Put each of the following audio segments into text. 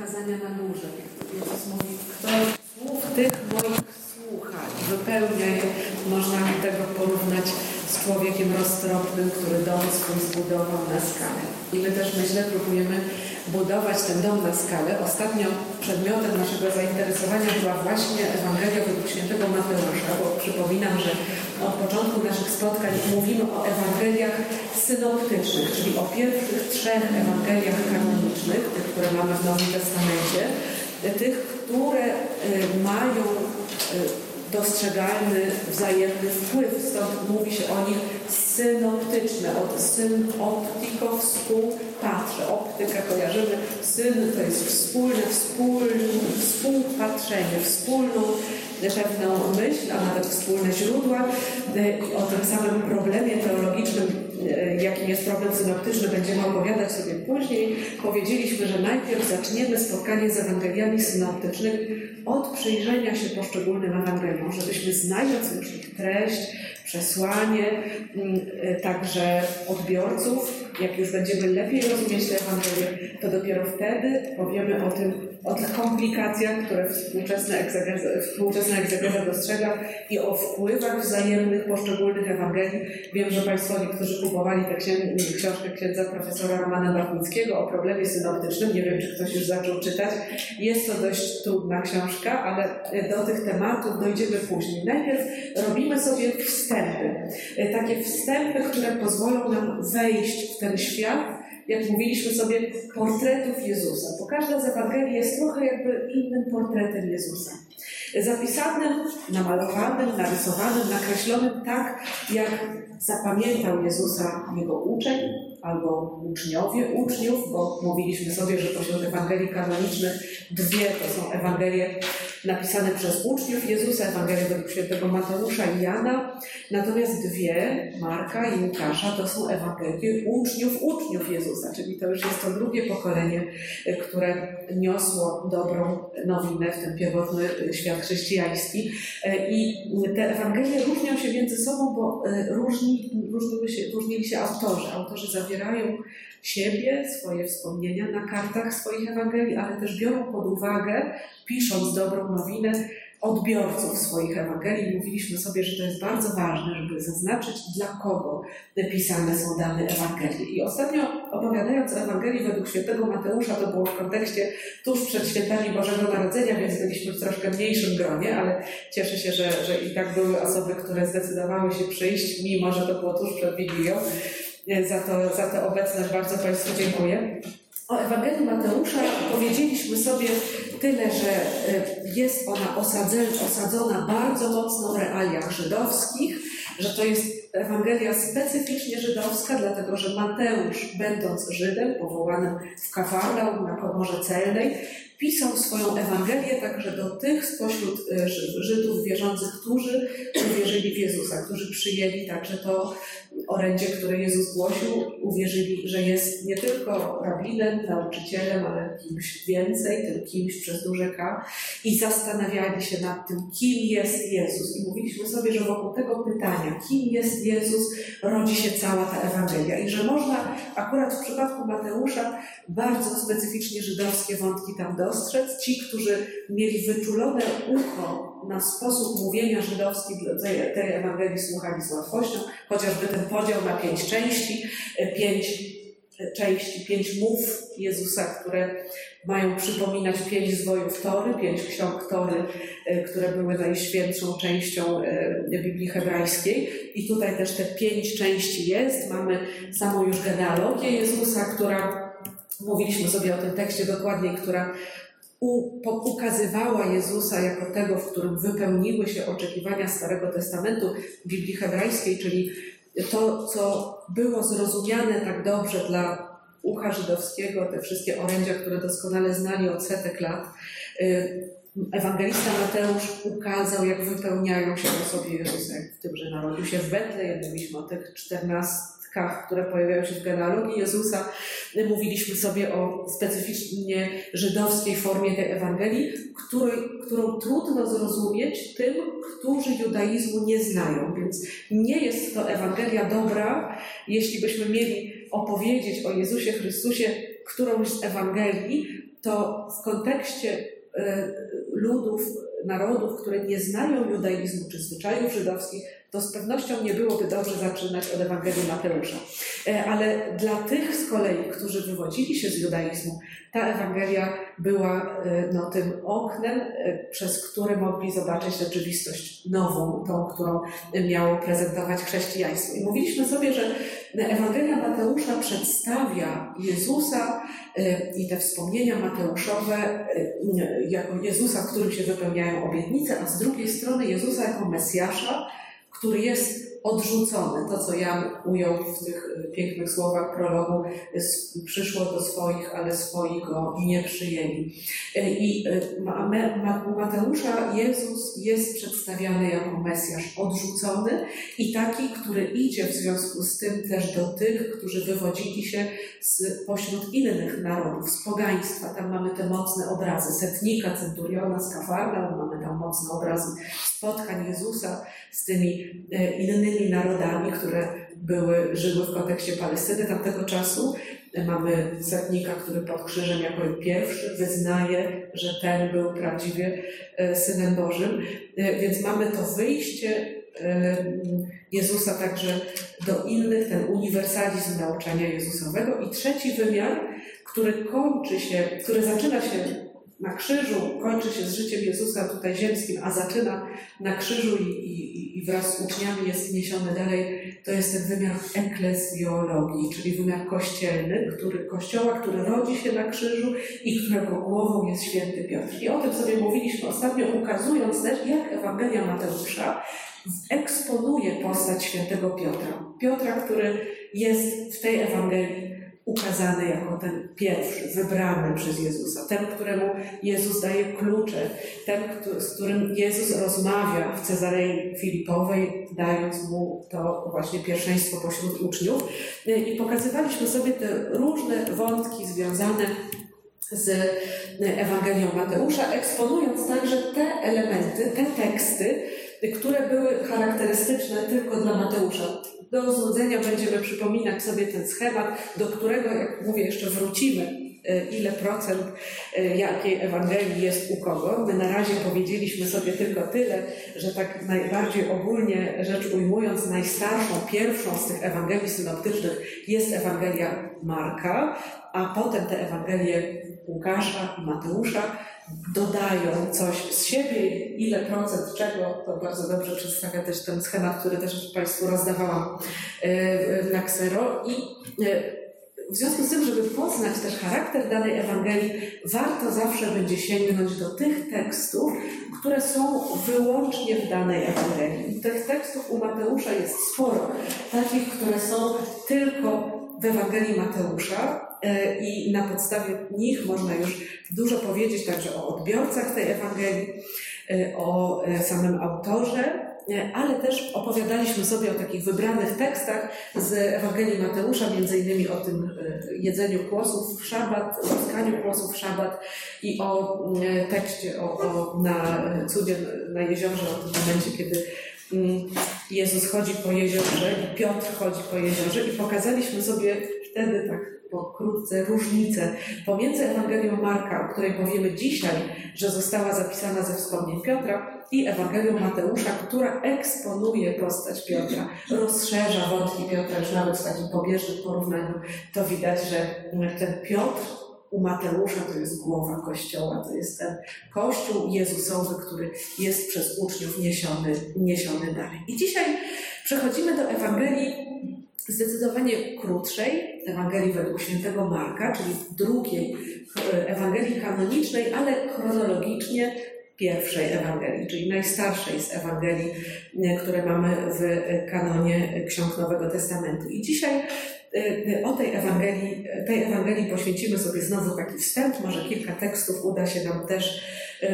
kazania na górze. Jezus mówi, kto słów tych moich słucha i wypełnia je, można tego porównać z człowiekiem roztropnym, który dom swój zbudował na skalę. I my też, myślę, próbujemy budować ten dom na skalę. Ostatnio przedmiotem naszego zainteresowania była właśnie Ewangelia według świętego Mateusza, bo przypominam, że od początku naszych spotkań mówimy o Ewangeliach synoptycznych, czyli o pierwszych trzech Ewangeliach kanonicznych, tych, które mamy w Nowym Testamencie, tych, które y, mają y, dostrzegalny wzajemny wpływ, stąd mówi się o nich synoptyczne, od syn optiko współpatrzę. Optyka kojarzymy, syn to jest wspólne, wspólne współpatrzenie, wspólną pewną myśl, a nawet wspólne źródła e, o tym samym problemie teologicznym, e, jakim jest problem synoptyczny, będziemy opowiadać sobie później. Powiedzieliśmy, że najpierw zaczniemy spotkanie z Ewangeliami synoptycznymi od przyjrzenia się poszczególnym Ewangeliom, żebyśmy znając już ich treść, przesłanie, mm, e, także odbiorców, jak już będziemy lepiej rozumieć te Ewangelie, to dopiero wtedy powiemy o tym, o tych komplikacjach, które współczesna egzegeza, współczesna egzegeza dostrzega i o wpływach wzajemnych poszczególnych Ewangelii. Wiem, że Państwo niektórzy kupowali tę książkę księdza profesora Romana Bartnickiego o problemie synoptycznym. Nie wiem, czy ktoś już zaczął czytać. Jest to dość trudna książka, ale do tych tematów dojdziemy później. Najpierw robimy sobie wstępy. Takie wstępy, które pozwolą nam wejść w ten świat jak mówiliśmy sobie, portretów Jezusa, bo każda z Ewangelii jest trochę jakby innym portretem Jezusa. Zapisanym, namalowanym, narysowanym, nakreślonym tak, jak zapamiętał Jezusa jego uczeń albo uczniowie uczniów, bo mówiliśmy sobie, że pośród Ewangelii kanonicznych dwie to są Ewangelie napisane przez uczniów Jezusa, Ewangelia według świętego Mateusza i Jana, natomiast dwie, Marka i Łukasza, to są Ewangelie uczniów uczniów Jezusa, czyli to już jest to drugie pokolenie, które niosło dobrą nowinę w ten pierwotny świat chrześcijański. I te Ewangelie różnią się między sobą, bo różni, różniły się, różnili się autorzy. Autorzy zawierają siebie, swoje wspomnienia na kartach swoich Ewangelii, ale też biorą pod uwagę, pisząc dobrą nowinę, odbiorców swoich Ewangelii. Mówiliśmy sobie, że to jest bardzo ważne, żeby zaznaczyć, dla kogo pisane są dane Ewangelie. I ostatnio opowiadając o Ewangelii według świętego Mateusza, to było w kontekście tuż przed świętami Bożego Narodzenia, więc byliśmy w troszkę mniejszym gronie, ale cieszę się, że, że i tak były osoby, które zdecydowały się przyjść, mimo że to było tuż przed Wigilią. Za to, za tę obecność bardzo Państwu dziękuję. O Ewangelii Mateusza powiedzieliśmy sobie tyle, że y, jest ona osadzona bardzo mocno w realiach żydowskich, że to jest Ewangelia specyficznie żydowska, dlatego że Mateusz, będąc Żydem, powołanym w Kafarnaum na Pomorze Celnej, pisał swoją Ewangelię także do tych spośród y, Żydów wierzących, którzy uwierzyli w Jezusa, którzy przyjęli także to orędzie, które Jezus głosił, uwierzyli, że jest nie tylko rabinem, nauczycielem, ale kimś więcej, tym kimś przez duże K i zastanawiali się nad tym, kim jest Jezus. I mówiliśmy sobie, że wokół tego pytania, kim jest Jezus, rodzi się cała ta Ewangelia i że można akurat w przypadku Mateusza bardzo specyficznie żydowskie wątki tam dostrzec. Ci, którzy mieli wyczulone ucho na sposób mówienia żydowski tej, Ewangelii słuchali z łatwością, chociażby ten podział na pięć części, e, pięć e, części, pięć mów Jezusa, które mają przypominać pięć zwojów Tory, pięć ksiąg Tory, e, które były najświętszą częścią Biblii hebrajskiej. I tutaj też te pięć części jest. Mamy samą już genealogię Jezusa, która Mówiliśmy sobie o tym tekście dokładniej, która ukazywała Jezusa jako tego, w którym wypełniły się oczekiwania Starego Testamentu Biblii hebrajskiej, czyli to, co było zrozumiane tak dobrze dla ucha żydowskiego, te wszystkie orędzia, które doskonale znali od setek lat. Y, ewangelista Mateusz ukazał, jak wypełniają się w Jezusa, jak w tym, że narodził się w Betlejem. Mówiliśmy o tych 14 które pojawiają się w genealogii Jezusa. Mówiliśmy sobie o specyficznie żydowskiej formie tej Ewangelii, którą trudno zrozumieć tym, którzy judaizmu nie znają. Więc nie jest to Ewangelia dobra, jeśli byśmy mieli opowiedzieć o Jezusie Chrystusie którąś z Ewangelii, to w kontekście e, ludów, narodów, które nie znają judaizmu czy zwyczajów żydowskich, to z pewnością nie byłoby dobrze zaczynać od Ewangelii Mateusza. E, ale dla tych z kolei, którzy wywodzili się z judaizmu, ta Ewangelia była e, no, tym oknem, e, przez które mogli zobaczyć rzeczywistość nową, tą, którą miało prezentować chrześcijaństwo. I mówiliśmy sobie, że Ewangelia Mateusza przedstawia Jezusa i te wspomnienia Mateuszowe jako Jezusa, w którym się wypełniają obietnice, a z drugiej strony Jezusa jako Mesjasza, który jest odrzucony. To, co Jan ujął w tych e, pięknych słowach prologu, przyszło do swoich, ale swoi go nie przyjęli. E, I e, u Mateusza Jezus jest przedstawiany jako Mesjasz odrzucony i taki, który idzie w związku z tym też do tych, którzy wywodzili się z pośród innych narodów, z pogaństwa. Tam mamy te mocne obrazy setnika, centuriona z Kafarna, mamy tam mocne obrazy spotkań Jezusa z tymi innymi narodami, które były, żyły w kontekście Palestyny tamtego czasu. Mamy setnika, który pod krzyżem jako pierwszy wyznaje, że ten był prawdziwie e, Synem Bożym. E, więc mamy to wyjście e, Jezusa także do innych, ten uniwersalizm nauczania Jezusowego. I trzeci wymiar, który kończy się, który zaczyna się na krzyżu, kończy się z życiem Jezusa tutaj ziemskim, a zaczyna na krzyżu i, i, i wraz z uczniami jest niesiony dalej, to jest ten wymiar eklezjologii, czyli wymiar kościelny, który, kościoła, który rodzi się na krzyżu i którego głową jest święty Piotr. I o tym sobie mówiliśmy ostatnio, ukazując też, jak Ewangelia Mateusza eksponuje postać świętego Piotra. Piotra, który jest w tej Ewangelii ukazany jako ten pierwszy, wybrany przez Jezusa, ten, któremu Jezus daje klucze, ten, z którym Jezus rozmawia w Cezarei Filipowej, dając mu to właśnie pierwszeństwo pośród uczniów. I pokazywaliśmy sobie te różne wątki związane z Ewangelią Mateusza, eksponując także te elementy, te teksty, które były charakterystyczne tylko dla Mateusza. Do znudzenia będziemy przypominać sobie ten schemat, do którego, jak mówię, jeszcze wrócimy e, ile procent e, jakiej Ewangelii jest u kogo. My na razie powiedzieliśmy sobie tylko tyle, że tak najbardziej ogólnie rzecz ujmując, najstarszą, pierwszą z tych Ewangelii synoptycznych jest Ewangelia Marka, a potem te Ewangelie Łukasza i Mateusza dodają coś z siebie, ile procent czego, to bardzo dobrze przedstawia też ten schemat, który też Państwu rozdawałam e, na Ksero. I e, w związku z tym, żeby poznać też charakter danej Ewangelii, warto zawsze będzie sięgnąć do tych tekstów, które są wyłącznie w danej Ewangelii. Tych tekstów u Mateusza jest sporo, takich, które są tylko w Ewangelii Mateusza, E, i na podstawie nich można już dużo powiedzieć także o odbiorcach tej Ewangelii, e, o e, samym autorze, ale też opowiadaliśmy sobie o takich wybranych tekstach z Ewangelii Mateusza, między innymi o tym jedzeniu kłosów w szabat, łaskaniu kłosów w szabat i o tekście o, o, na cudzie na jeziorze, o tym momencie, kiedy mm, Jezus chodzi po jeziorze i Piotr chodzi po jeziorze i pokazaliśmy sobie wtedy tak pokrótce różnicę pomiędzy Ewangelią Marka, o której powiemy dzisiaj, że została zapisana ze wspomnień Piotra, i Ewangelią Mateusza, która eksponuje postać Piotra, rozszerza wątki Piotra, już nawet w takim pobieżnym porównaniu to widać, że ten Piotr u Mateusza to jest głowa Kościoła, to jest ten Kościół Jezusowy, który jest przez uczniów niesiony, niesiony dalej. I dzisiaj przechodzimy do Ewangelii zdecydowanie krótszej Ewangelii według świętego Marka, czyli drugiej e, Ewangelii kanonicznej, ale chronologicznie pierwszej Ewangelii, czyli najstarszej z Ewangelii, e, które mamy w kanonie Ksiąg Nowego Testamentu. I dzisiaj e, o tej Ewangelii, tej Ewangelii poświęcimy sobie znowu taki wstęp, może kilka tekstów uda się nam też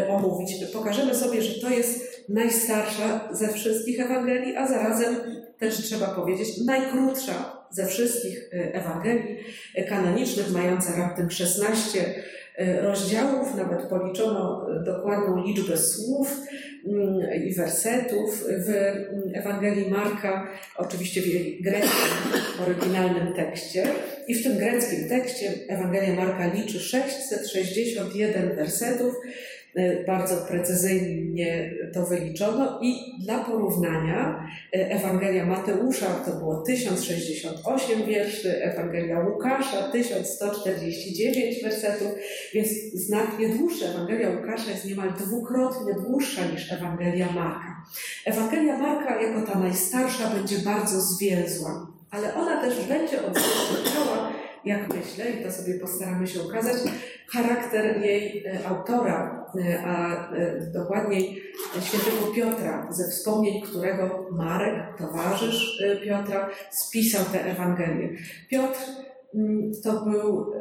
omówić. Pokażemy sobie, że to jest najstarsza ze wszystkich Ewangelii, a zarazem też trzeba powiedzieć najkrótsza ze wszystkich Ewangelii kanonicznych, mająca raptem 16 rozdziałów, nawet policzono dokładną liczbę słów mm, i wersetów w Ewangelii Marka, oczywiście w greckim, oryginalnym tekście. I w tym greckim tekście Ewangelia Marka liczy 661 wersetów, E, bardzo precyzyjnie to wyliczono i dla porównania e, Ewangelia Mateusza to było 1068 wierszy, Ewangelia Łukasza 1149 wersetów, więc znacznie dłuższa. Ewangelia Łukasza jest niemal dwukrotnie dłuższa niż Ewangelia Marka. Ewangelia Marka jako ta najstarsza będzie bardzo zwięzła, ale ona też będzie odzwierciedlała jak myślę, i to sobie postaramy się ukazać, charakter jej e, autora, a e, dokładniej świętego Piotra, ze wspomnień którego Marek, towarzysz Piotra, spisał tę Ewangelię. Piotr mm, to był,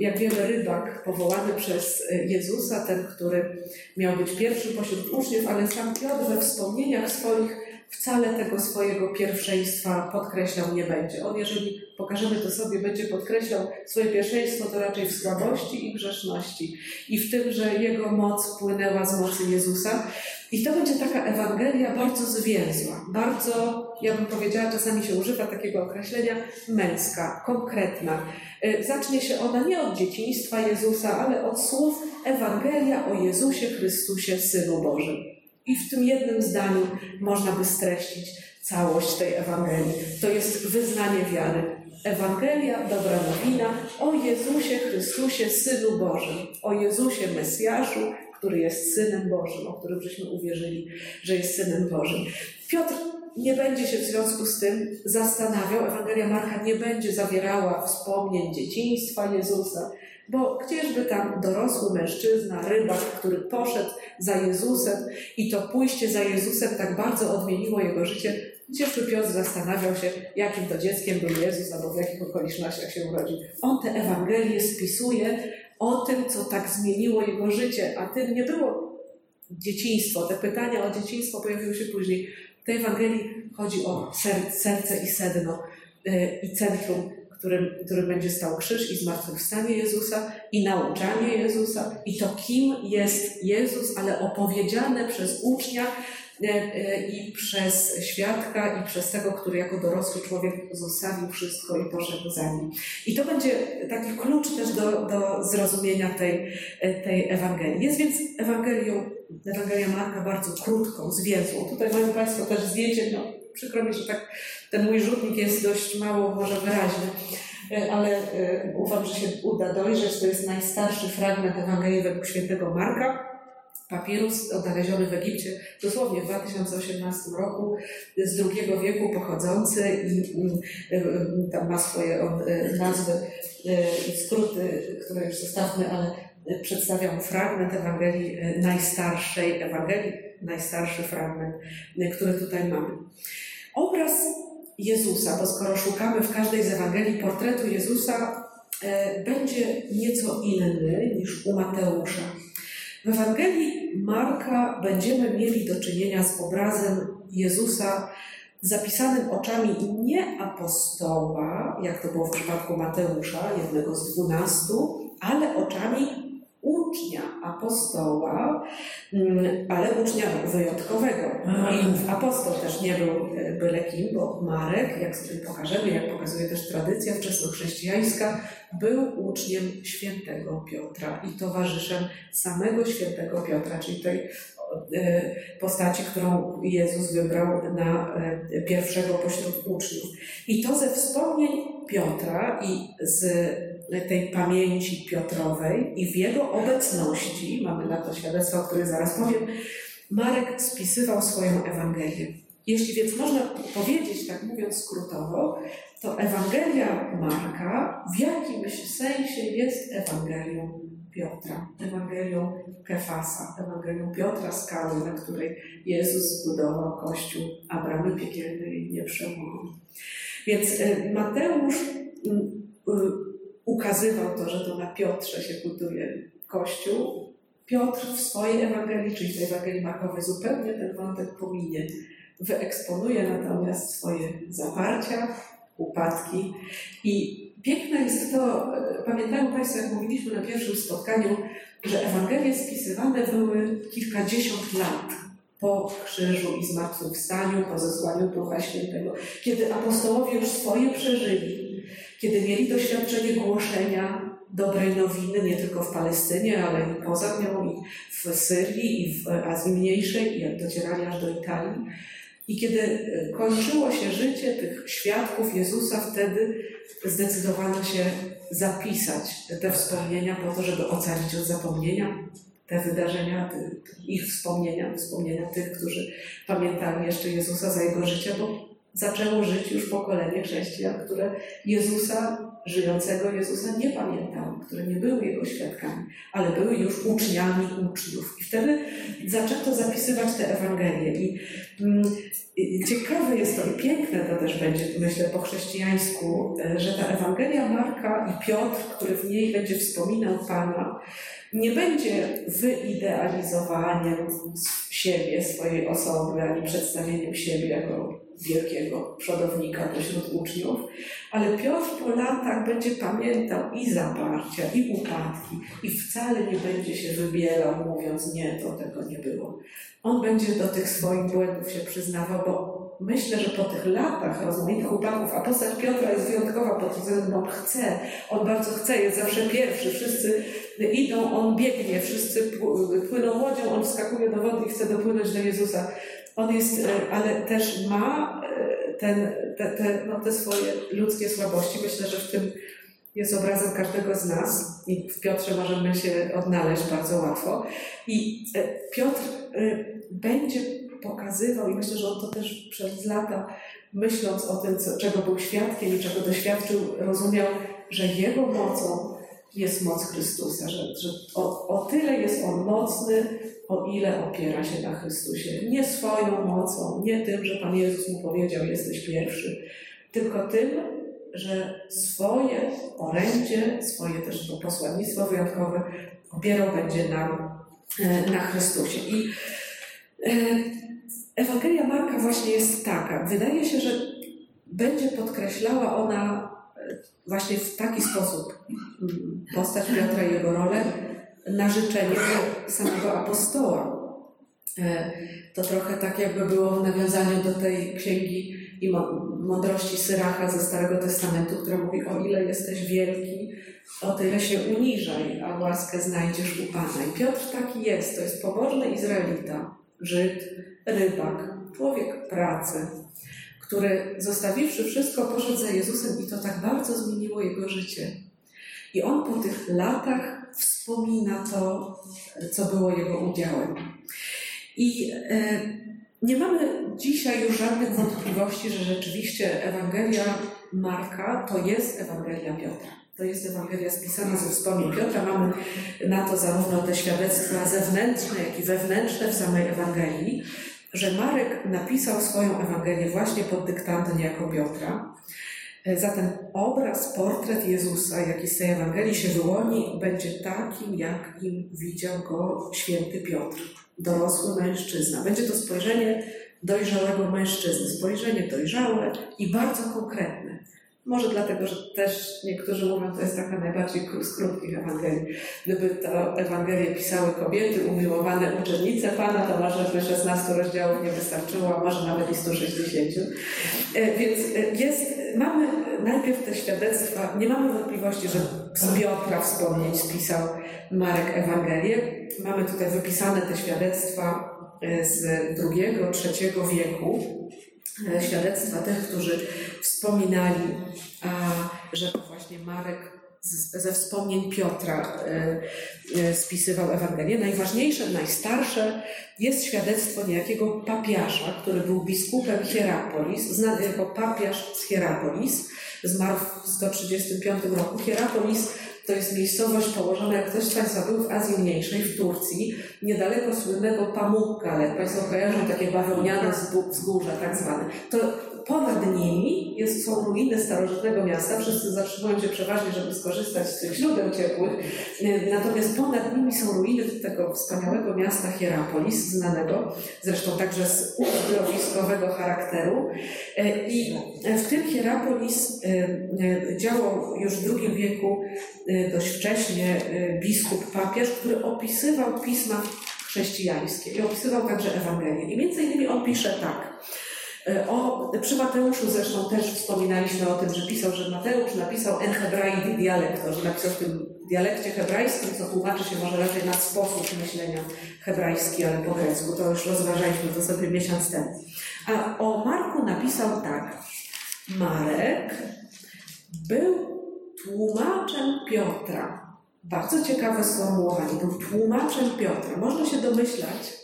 jak wiemy, rybak powołany przez Jezusa, ten, który miał być pierwszym pośród uczniów, ale sam Piotr we wspomnieniach swoich wcale tego swojego pierwszeństwa podkreślał nie będzie. On, jeżeli pokażemy to sobie, będzie podkreślał swoje pierwszeństwo, to raczej w słabości i grzeszności. I w tym, że jego moc płynęła z mocy Jezusa. I to będzie taka Ewangelia bardzo zwięzła, bardzo, ja bym powiedziała, czasami się używa takiego określenia, męska, konkretna. E, zacznie się ona nie od dzieciństwa Jezusa, ale od słów Ewangelia o Jezusie Chrystusie, Synu Bożym. I w tym jednym zdaniu można by streścić całość tej Ewangelii. To jest wyznanie wiary. Ewangelia, dobra nowina o Jezusie Chrystusie, Synu Bożym, o Jezusie Mesjaszu, który jest Synem Bożym, o którym żeśmy uwierzyli, że jest Synem Bożym. Piotr nie będzie się w związku z tym zastanawiał, Ewangelia Marka nie będzie zawierała wspomnień dzieciństwa Jezusa, bo gdzieżby tam dorosły mężczyzna, rybak, który poszedł za Jezusem i to pójście za Jezusem tak bardzo odmieniło jego życie, gdzieżby Piotr zastanawiał się, jakim to dzieckiem był Jezus albo w jakich okolicznościach się urodził. On te Ewangelie spisuje o tym, co tak zmieniło jego życie, a tym nie było dzieciństwo. Te pytania o dzieciństwo pojawiły się później. W tej Ewangelii chodzi o serce i sedno e, i centrum którym, którym będzie stał krzyż i zmartwychwstanie Jezusa i nauczanie Jezusa i to, kim jest Jezus, ale opowiedziane przez ucznia e, e, i przez świadka i przez tego, który jako dorosły człowiek zostawił wszystko i poszedł za nim. I to będzie taki klucz też do, do zrozumienia tej, e, tej Ewangelii. Jest więc Ewangelią, Ewangelia Marka bardzo krótką, zwięzłą. Tutaj mają Państwo też zdjęcie, no, przykro mi, że tak ten mój rzutnik jest dość mało może wyraźny, e, ale e, ufam, że się uda dojrzeć. To jest najstarszy fragment Ewangelii według świętego Marka. Papirus odnaleziony w Egipcie dosłownie w 2018 roku z II wieku pochodzący i e, tam ma swoje nazwy i skróty, które już zostawmy, ale przedstawiam fragment Ewangelii, najstarszej Ewangelii, najstarszy fragment, który tutaj mamy. Obraz Jezusa, bo skoro szukamy w każdej z Ewangelii portretu Jezusa, e, będzie nieco inny niż u Mateusza. W Ewangelii Marka będziemy mieli do czynienia z obrazem Jezusa zapisanym oczami nie apostoła, jak to było w przypadku Mateusza, jednego z dwunastu, ale oczami ucznia apostoła, mm, ale ucznia wyjątkowego. I apostoł też nie był e, byle kim, bo Marek, jak sobie pokażemy, jak pokazuje też tradycja wczesnochrześcijańska, był uczniem świętego Piotra i towarzyszem samego świętego Piotra, czyli tej e, postaci, którą Jezus wybrał na e, pierwszego pośród uczniów. I to ze wspomnień Piotra i z tej pamięci Piotrowej i w jego obecności, mamy na to świadectwo, o których zaraz powiem, Marek spisywał swoją Ewangelię. Jeśli więc można powiedzieć, tak mówiąc skrótowo, to Ewangelia Marka w jakimś sensie jest Ewangelią Piotra, Ewangelią Kefasa, Ewangelią Piotra Skały, na której Jezus zbudował Kościół, a bramy piekielnej nie przełamał. Więc e, Mateusz mm, ukazywał to, że to na Piotrze się buduje Kościół. Piotr w swojej Ewangelii, czyli w Ewangelii Markowej, zupełnie ten wątek pominie. Wyeksponuje natomiast swoje zaparcia upadki. I piękne jest to, pamiętają Państwo, jak mówiliśmy na pierwszym spotkaniu, że Ewangelie spisywane były kilkadziesiąt lat po krzyżu i zmartwychwstaniu, po zesłaniu Ducha Świętego, kiedy apostołowie już swoje przeżyli, kiedy mieli doświadczenie głoszenia dobrej nowiny nie tylko w Palestynie, ale i poza nią, i w Syrii, i w Azji Mniejszej, i jak docierali aż do Italii. I kiedy e, kończyło się życie tych świadków Jezusa, wtedy zdecydowano się zapisać te wspomnienia po to, żeby ocalić od zapomnienia te wydarzenia, ich wspomnienia, wspomnienia tych, którzy pamiętali jeszcze Jezusa za jego życia, bo zaczęło żyć już pokolenie chrześcijan, które Jezusa żyjącego Jezusa nie pamiętały, które nie były Jego świadkami, ale były już uczniami uczniów. I wtedy zaczęto zapisywać te Ewangelie. I, mm, i ciekawe jest to i piękne to też będzie, myślę, po chrześcijańsku, e, że ta Ewangelia Marka i Piotr, który w niej będzie wspominał Pana, nie będzie wyidealizowaniem siebie, swojej osoby, ani przedstawieniem siebie jako wielkiego przodownika pośród uczniów, ale Piotr po latach będzie pamiętał i zaparcia, i upadki, i wcale nie będzie się wybierał, mówiąc nie, to tego nie było. On będzie do tych swoich błędów się przyznawał, bo myślę, że po tych latach rozmaitych upadków, a postać Piotra jest wyjątkowa pod względem, on chce, on bardzo chce, jest zawsze pierwszy, wszyscy idą, on biegnie, wszyscy płyną łodzią, on wskakuje do wody i chce dopłynąć do Jezusa. On jest, e, ale też ma e, ten, te, te, no, te swoje ludzkie słabości. Myślę, że w tym jest obrazem każdego z nas i w Piotrze możemy się odnaleźć bardzo łatwo. I e, Piotr będzie pokazywał, i myślę, że on to też przez lata, myśląc o tym, co, czego był świadkiem i czego doświadczył, rozumiał, że jego mocą jest moc Chrystusa, że, że o, o tyle jest on mocny, o ile opiera się na Chrystusie. Nie swoją mocą, nie tym, że Pan Jezus mu powiedział, jesteś pierwszy, tylko tym, że swoje orędzie, swoje też to posłannictwo wyjątkowe opierał będzie na, e, na Chrystusie. I e, Ewangelia Marka właśnie jest taka. Wydaje się, że będzie podkreślała ona e, właśnie w taki sposób mm, postać Piotra i jego rolę, na życzenie samego apostoła. E, to trochę tak jakby było w nawiązaniu do tej księgi i mądrości Syracha ze Starego Testamentu, która mówi o ile jesteś wielki, o tyle się uniżaj, a łaskę znajdziesz u Pana. I Piotr taki jest, to jest pobożny Izraelita, Żyd, rybak, człowiek pracy, który zostawiwszy wszystko poszedł za Jezusem i to tak bardzo zmieniło jego życie. I on po tych latach wspomina to, co było jego udziałem. I e, nie mamy dzisiaj już żadnych wątpliwości, że rzeczywiście Ewangelia Marka to jest Ewangelia Piotra. To jest Ewangelia spisana ze wspomnień Piotra. Mamy na to zarówno te świadectwa zewnętrzne, jak i wewnętrzne w samej Ewangelii, że Marek napisał swoją Ewangelię właśnie pod dyktantem jako Piotra. E, zatem obraz, portret Jezusa, jaki z tej Ewangelii się wyłoni, będzie takim, jakim widział go święty Piotr, dorosły mężczyzna. Będzie to spojrzenie dojrzałego mężczyzny, spojrzenie dojrzałe i bardzo konkretne. Może dlatego, że też niektórzy mówią, to jest taka najbardziej z krótkich Ewangelii. Gdyby to Ewangelię pisały kobiety, umiłowane uczennice Pana, to może by 16 rozdziałów nie wystarczyło, a może nawet i 160. E, więc e, jest, mamy najpierw te świadectwa, nie mamy wątpliwości, że z wspomnieć spisał Marek Ewangelię. Mamy tutaj wypisane te świadectwa e, z drugiego, trzeciego wieku, świadectwa tych, którzy wspominali, że to właśnie Marek ze wspomnień Piotra e, e, spisywał Ewangelię. Najważniejsze, najstarsze jest świadectwo niejakiego papiasza, który był biskupem Hierapolis, znany jako papiasz z Hierapolis. Zmarł w 135 roku. Hierapolis to jest miejscowość położona, jak ktoś z Państwa był w Azji Mniejszej, w Turcji, niedaleko słynnego Pamukkale. Państwo kojarzą takie bawełniane wzgórza, tak zwane. To ponad nimi jest, są ruiny starożytnego miasta. Wszyscy zatrzymują się przeważnie, żeby skorzystać z tych źródeł ciepłych. Natomiast ponad nimi są ruiny tego wspaniałego miasta Hierapolis, znanego zresztą także z uzdrowiskowego charakteru. I w tym Hierapolis działał już w II wieku dość wcześnie biskup papież, który opisywał pisma chrześcijańskie i opisywał także Ewangelię. I między innymi on pisze tak. E, o, przy Mateuszu zresztą też wspominaliśmy o tym, że pisał, że Mateusz napisał en hebraid dialekto, że napisał w tym dialekcie hebrajskim, co tłumaczy się może raczej na sposób myślenia hebrajski, ale po grecku. To już rozważaliśmy to sobie miesiąc temu. A o Marku napisał tak. Marek był tłumaczem Piotra bardzo ciekawe sformułowanie. Był tłumaczem Piotra. Można się domyślać,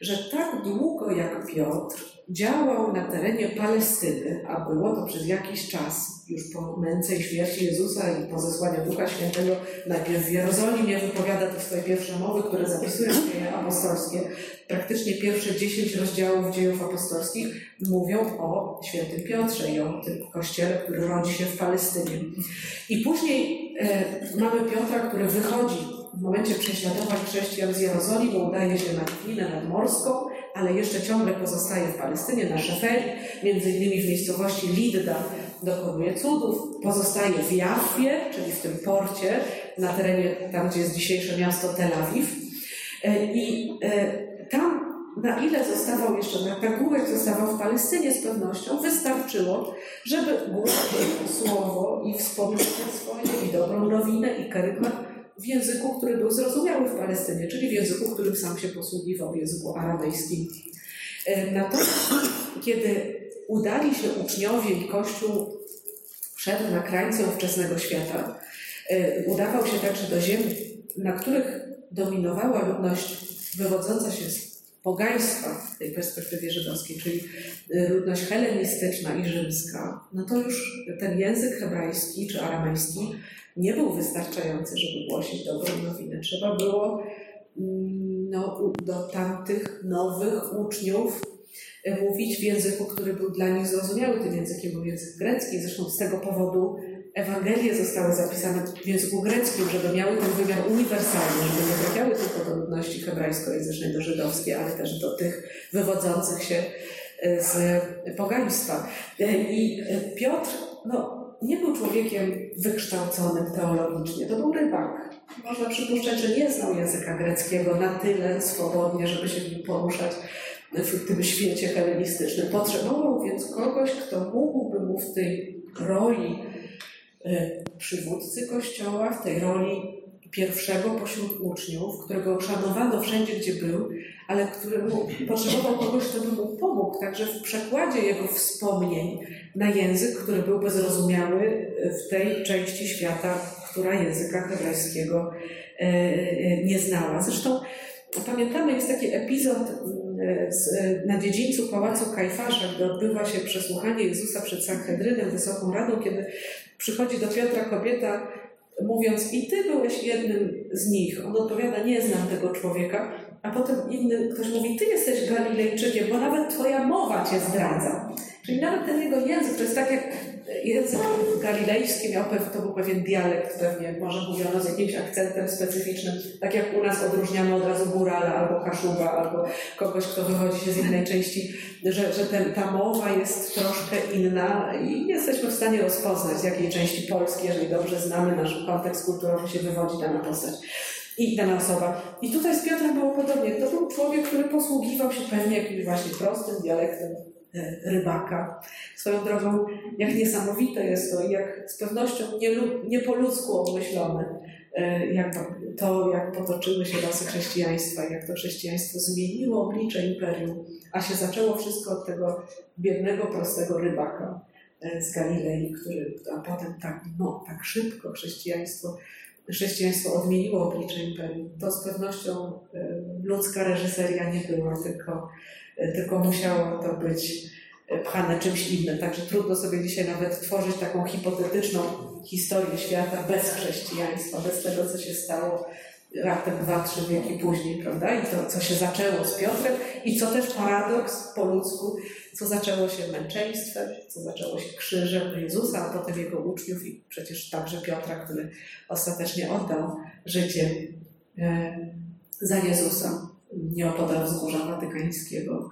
że tak długo jak Piotr działał na terenie Palestyny, a było to przez jakiś czas, już po męce i śmierci Jezusa i po zesłaniu Ducha Świętego, najpierw w Jerozolimie wypowiada te swoje pierwsze mowy, które zapisują dzieje apostolskie. Praktycznie pierwsze dziesięć rozdziałów dziejów apostolskich mówią o świętym Piotrze i o tym kościele, który rodzi się w Palestynie. I później e, mamy Piotra, który wychodzi w momencie prześladowań chrześcijan z Jerozolimy, udaje się na Klinę nadmorską, ale jeszcze ciągle pozostaje w Palestynie, na Szeferi, między innymi w miejscowości Lidda dokonuje cudów, pozostaje w Jafie, czyli w tym porcie, na terenie, tam gdzie jest dzisiejsze miasto Tel Awiw. E, I e, tam na ile zostawał jeszcze, na długo zostawał w Palestynie z pewnością, wystarczyło, żeby głosić słowo i wspomnienie swoje, i dobrą nowinę, i kerygmat w języku, który był zrozumiały w Palestynie, czyli w języku, którym sam się posługiwał, w języku aramejskim. E, natomiast kiedy udali się uczniowie i Kościół wszedł na krańce ówczesnego świata, e, udawał się także do ziem, na których dominowała ludność wywodząca się z pogaństwa w tej perspektywie żydowskiej, czyli e, ludność helenistyczna i rzymska, no to już ten język hebrajski czy aramejski nie był wystarczający, żeby głosić dobrą nowinę. Trzeba było mm, no, do tamtych nowych uczniów e, mówić w języku, który był dla nich zrozumiały. Tym językiem był język grecki. Zresztą z tego powodu Ewangelie zostały zapisane w języku greckim, żeby miały ten wymiar uniwersalny, żeby nie trafiały tylko do ludności hebrajskojęzycznej, do żydowskiej, ale też do tych wywodzących się e, z pogaństwa. E, I Piotr, no, nie był człowiekiem wykształconym teologicznie, to był rybak. Można przypuszczać, że nie znał języka greckiego na tyle swobodnie, żeby się w nim poruszać w tym świecie helenistycznym. Potrzebował więc kogoś, kto mógłby mu w tej roli e, przywódcy kościoła, w tej roli pierwszego pośród uczniów, którego szanowano wszędzie, gdzie był, ale któremu potrzebował kogoś, kto by mu pomógł, także w przekładzie jego wspomnień na język, który byłby zrozumiały w tej części świata, która języka hebrajskiego e, e, nie znała. Zresztą pamiętamy, jest taki epizod e, na dziedzińcu Pałacu Kajfasza, gdy odbywa się przesłuchanie Jezusa przed Sanhedrynem, Wysoką Radą, kiedy przychodzi do Piotra kobieta, mówiąc, i ty byłeś jednym z nich. On odpowiada, nie znam tego człowieka. A potem inny ktoś mówi, ty jesteś Galilejczykiem, bo nawet twoja mowa cię zdradza. Czyli nawet ten jego język, to jest tak jak język galilejski miał, to był pewien dialekt pewnie, może mówiono z jakimś akcentem specyficznym, tak jak u nas odróżniamy od razu górala albo kaszuba, albo kogoś, kto wychodzi się z innej części, że, że ten, ta mowa jest troszkę inna i jesteśmy w stanie rozpoznać z jakiej części Polski, jeżeli dobrze znamy nasz kontekst kulturowy, się wywodzi dana postać i dana osoba. I tutaj z Piotrem było podobnie. To był człowiek, który posługiwał się pewnie jakimś właśnie prostym dialektem rybaka. Swoją drogą, jak niesamowite jest to, jak z pewnością nie, nie po ludzku obmyślone, e, jak to, jak potoczyły się losy chrześcijaństwa, jak to chrześcijaństwo zmieniło oblicze imperium, a się zaczęło wszystko od tego biednego, prostego rybaka e, z Galilei, który, a potem tak, no, tak szybko chrześcijaństwo, chrześcijaństwo odmieniło oblicze imperium. To z pewnością ludzka reżyseria nie była, tylko tylko musiało to być pchane czymś innym. Także trudno sobie dzisiaj nawet tworzyć taką hipotetyczną historię świata bez chrześcijaństwa, bez tego, co się stało raptem dwa, trzy wieki później, prawda? I to, co się zaczęło z Piotrem i co też paradoks po ludzku, co zaczęło się męczeństwem, co zaczęło się krzyżem Jezusa, a potem jego uczniów i przecież także Piotra, który ostatecznie oddał życie e, za Jezusa nieopodal wzgórza watykańskiego,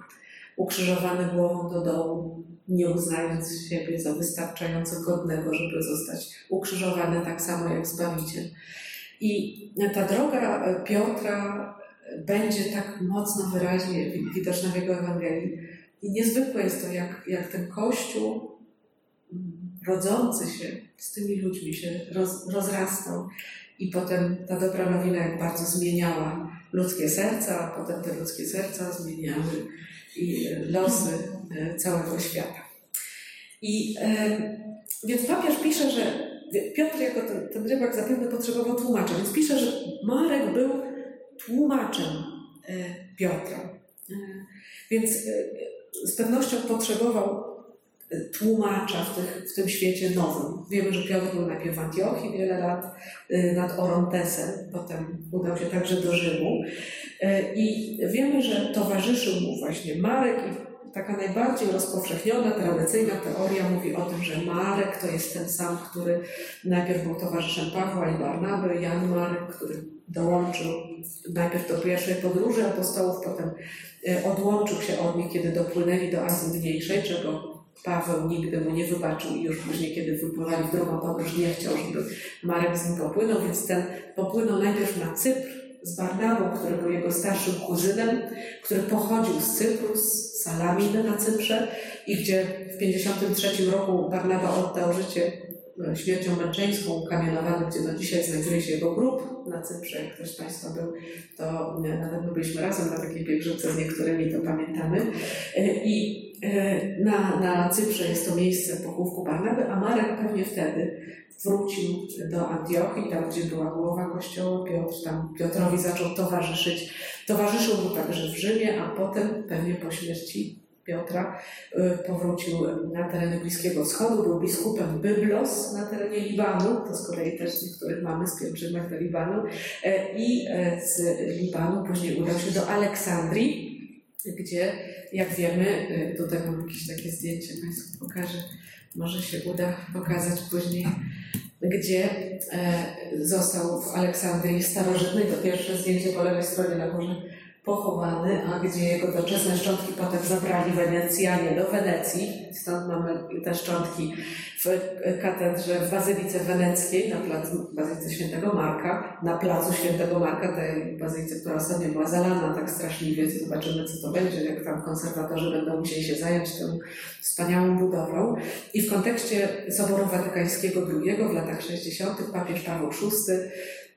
ukrzyżowany głową do dołu, nie uznając siebie za wystarczająco godnego, żeby zostać ukrzyżowany tak samo jak Zbawiciel. I ta droga Piotra będzie tak mocno wyraźnie widoczna w jego Ewangelii. I niezwykłe jest to, jak, jak ten Kościół rodzący się z tymi ludźmi się roz, rozrastał. I potem ta dobra nowina jak bardzo zmieniała ludzkie serca, a potem te ludzkie serca zmieniały i losy e, całego świata. I e, więc papież pisze, że Piotr jako ten, ten rybak zapewne potrzebował tłumacza, więc pisze, że Marek był tłumaczem e, Piotra. E, więc e, z pewnością potrzebował tłumacza w, tych, w tym świecie nowym. Wiemy, że Piotr był najpierw w Antiochii wiele lat, nad Orontesem, potem udał się także do Rzymu. I wiemy, że towarzyszył mu właśnie Marek i taka najbardziej rozpowszechniona, tradycyjna teoria mówi o tym, że Marek to jest ten sam, który najpierw był towarzyszem Pawła i Barnaby, Jan Marek, który dołączył najpierw do pierwszej podróży apostołów, potem e, odłączył się od nich, kiedy dopłynęli do Azji Mniejszej, czego Paweł nigdy mu nie wybaczył i już później, kiedy wypływali w drugą podróż, nie chciał, żeby Marek z nim popłynął, więc ten popłynął najpierw na Cypr, z Barnabą, który był jego starszym kuzynem, który pochodził z Cypru, z Salaminy na Cyprze i gdzie w 1953 roku Barnaba oddał życie e, śmiercią męczeńską, kamienowany, gdzie do dzisiaj znajduje się jego grób na Cyprze. Jak ktoś z Państwa był, to e, nawet my byliśmy razem na takiej pielgrzymce z niektórymi, to pamiętamy. E, I na, na Cyprze jest to miejsce pochówku Barnaby, a Marek pewnie wtedy wrócił do Antiochii, tam gdzie była głowa kościoła, Piotr tam Piotrowi zaczął towarzyszyć. Towarzyszył mu także w Rzymie, a potem pewnie po śmierci Piotra y, powrócił na tereny Bliskiego Wschodu, był biskupem Byblos na terenie Libanu, to z kolei też niektórych mamy z pielgrzymek do Libanu, e, i e, z Libanu później udał się do Aleksandrii, gdzie, jak wiemy, y, tutaj mam jakieś takie zdjęcie, Państwu pokażę, może się uda pokazać później, gdzie e, został w Aleksandrii starożytnej, to pierwsze zdjęcie po lewej stronie na górze, pochowany, a gdzie jego doczesne szczątki potem zabrali Wenecjanie do Wenecji. Stąd mamy te szczątki w katedrze w Bazylice Weneckiej, na placu Bazylice Świętego Marka, na placu Świętego Marka, tej bazylice, która ostatnio była zalana tak straszliwie. Zobaczymy, co to będzie, jak tam konserwatorzy będą musieli się zająć tą wspaniałą budową. I w kontekście Soboru Watykańskiego II w latach 60. papież Paweł VI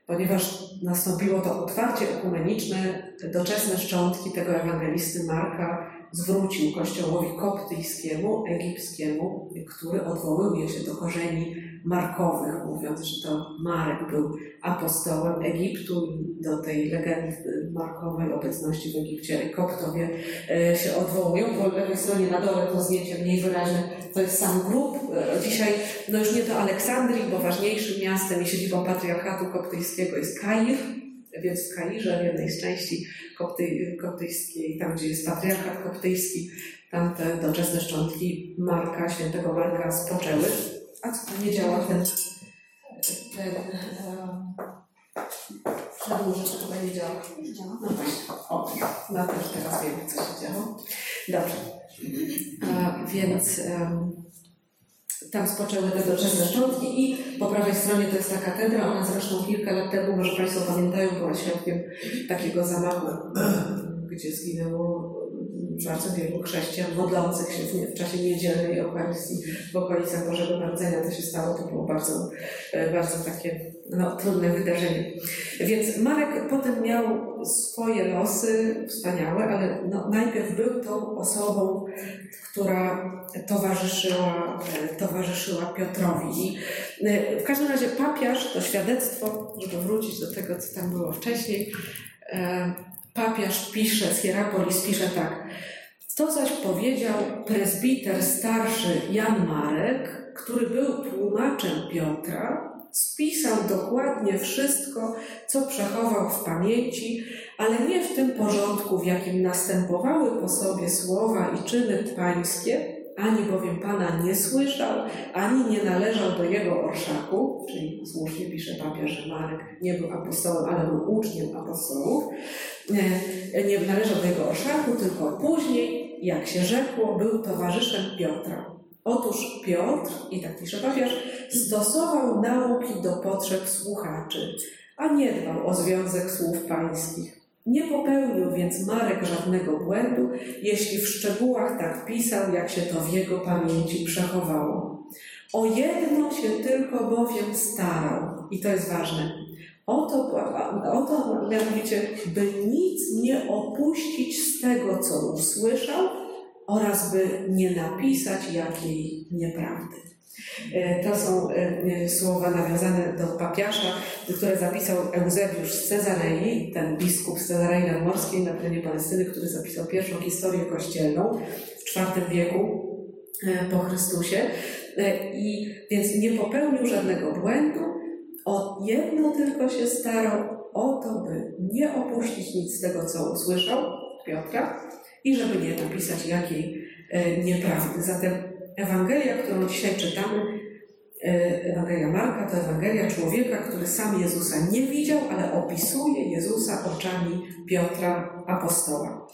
ponieważ nastąpiło to otwarcie ekumeniczne, doczesne szczątki tego ewangelisty Marka zwrócił kościołowi koptyjskiemu, egipskiemu, który odwołuje się do korzeni markowych, mówiąc, że to Marek był apostołem Egiptu i do tej legendy markowej obecności w Egipcie koptowie e, się odwołują. Po lewej stronie na dole to zdjęcie mniej wyraźne, to jest sam grób. E, dzisiaj, no już nie do Aleksandrii, bo ważniejszym miastem i siedzibą patriarchatu koptyjskiego jest Kair, więc w Kairze, w jednej z części kopty, koptyjskiej, tam gdzie jest patriarchat koptyjski, tam te doczesne szczątki Marka, świętego Marka spoczęły. A co to nie działa ten, ten przedłużacz chyba nie działa. Nie działa. No. O, no też teraz wiem, co się działo. Dobrze. A, więc um, tam spoczęły te doczesne szczątki i po prawej stronie to jest ta katedra. Ona zresztą kilka lat temu, może Państwo pamiętają, była świadkiem takiego zamachu, gdzie zginęło bardzo wielu chrześcijan modlących się w, czasie niedzielnej Eucharystii w okolicach Bożego Narodzenia. To się stało, to było bardzo, e, bardzo takie no, trudne wydarzenie. Więc Marek potem miał swoje losy wspaniałe, ale no, najpierw był tą osobą, która towarzyszyła, e, towarzyszyła Piotrowi. E, w każdym razie papież, to świadectwo, żeby wrócić do tego, co tam było wcześniej, papież pisze, Hierapolis pisze tak. To zaś powiedział prezbiter starszy Jan Marek, który był tłumaczem Piotra, Spisał dokładnie wszystko, co przechował w pamięci, ale nie w tym porządku, w jakim następowały po sobie słowa i czyny pańskie, ani bowiem Pana nie słyszał, ani nie należał do jego orszaku, czyli słusznie pisze papież, że Marek nie był apostołem, ale był uczniem apostołów, nie należał do jego orszaku, tylko później, jak się rzekło, był towarzyszem Piotra. Otóż Piotr, i tak pisze papież, stosował nauki do potrzeb słuchaczy, a nie dbał o związek słów pańskich. Nie popełnił więc Marek żadnego błędu, jeśli w szczegółach tak pisał, jak się to w jego pamięci przechowało. O jedno się tylko bowiem starał, i to jest ważne. O to, o to mianowicie, by nic nie opuścić z tego, co usłyszał, oraz by nie napisać jakiej nieprawdy. E, to są e, słowa nawiązane do papiasza, które zapisał Eusebiusz z Cezarei, ten biskup z Cezarei Nadmorskiej na terenie Palestyny, który zapisał pierwszą historię kościelną w IV wieku e, po Chrystusie. I więc nie popełnił żadnego błędu, o jedno tylko się starał, o to, by nie opuścić nic z tego, co usłyszał Piotra i żeby nie napisać jakiej nieprawdy. Zatem Ewangelia, którą dzisiaj czytamy, e, Ewangelia Marka, to Ewangelia człowieka, który sam Jezusa nie widział, ale opisuje Jezusa oczami Piotra, apostoła.